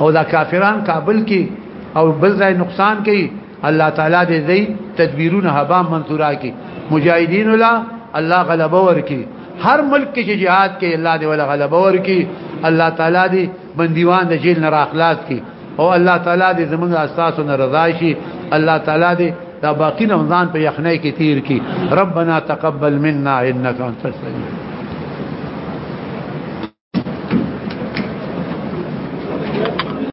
او دا کافران کابل کې او بل ځای نقصان کوي الله تعالی دې دې تدبیرونه هبا منصورا کی مجاهدین لا الله غلبه ورکی هر ملک کې جهاد کې الله دې ولا غلبه ورکی الله تعالی دې بندیوان د جیل نه راخلاص کی او الله تعالی دې زمونږ اساس نه رضا شي الله تعالی دې دا باقی رمضان په یخنۍ کې تیر کی ربنا تقبل منا انك انت السميع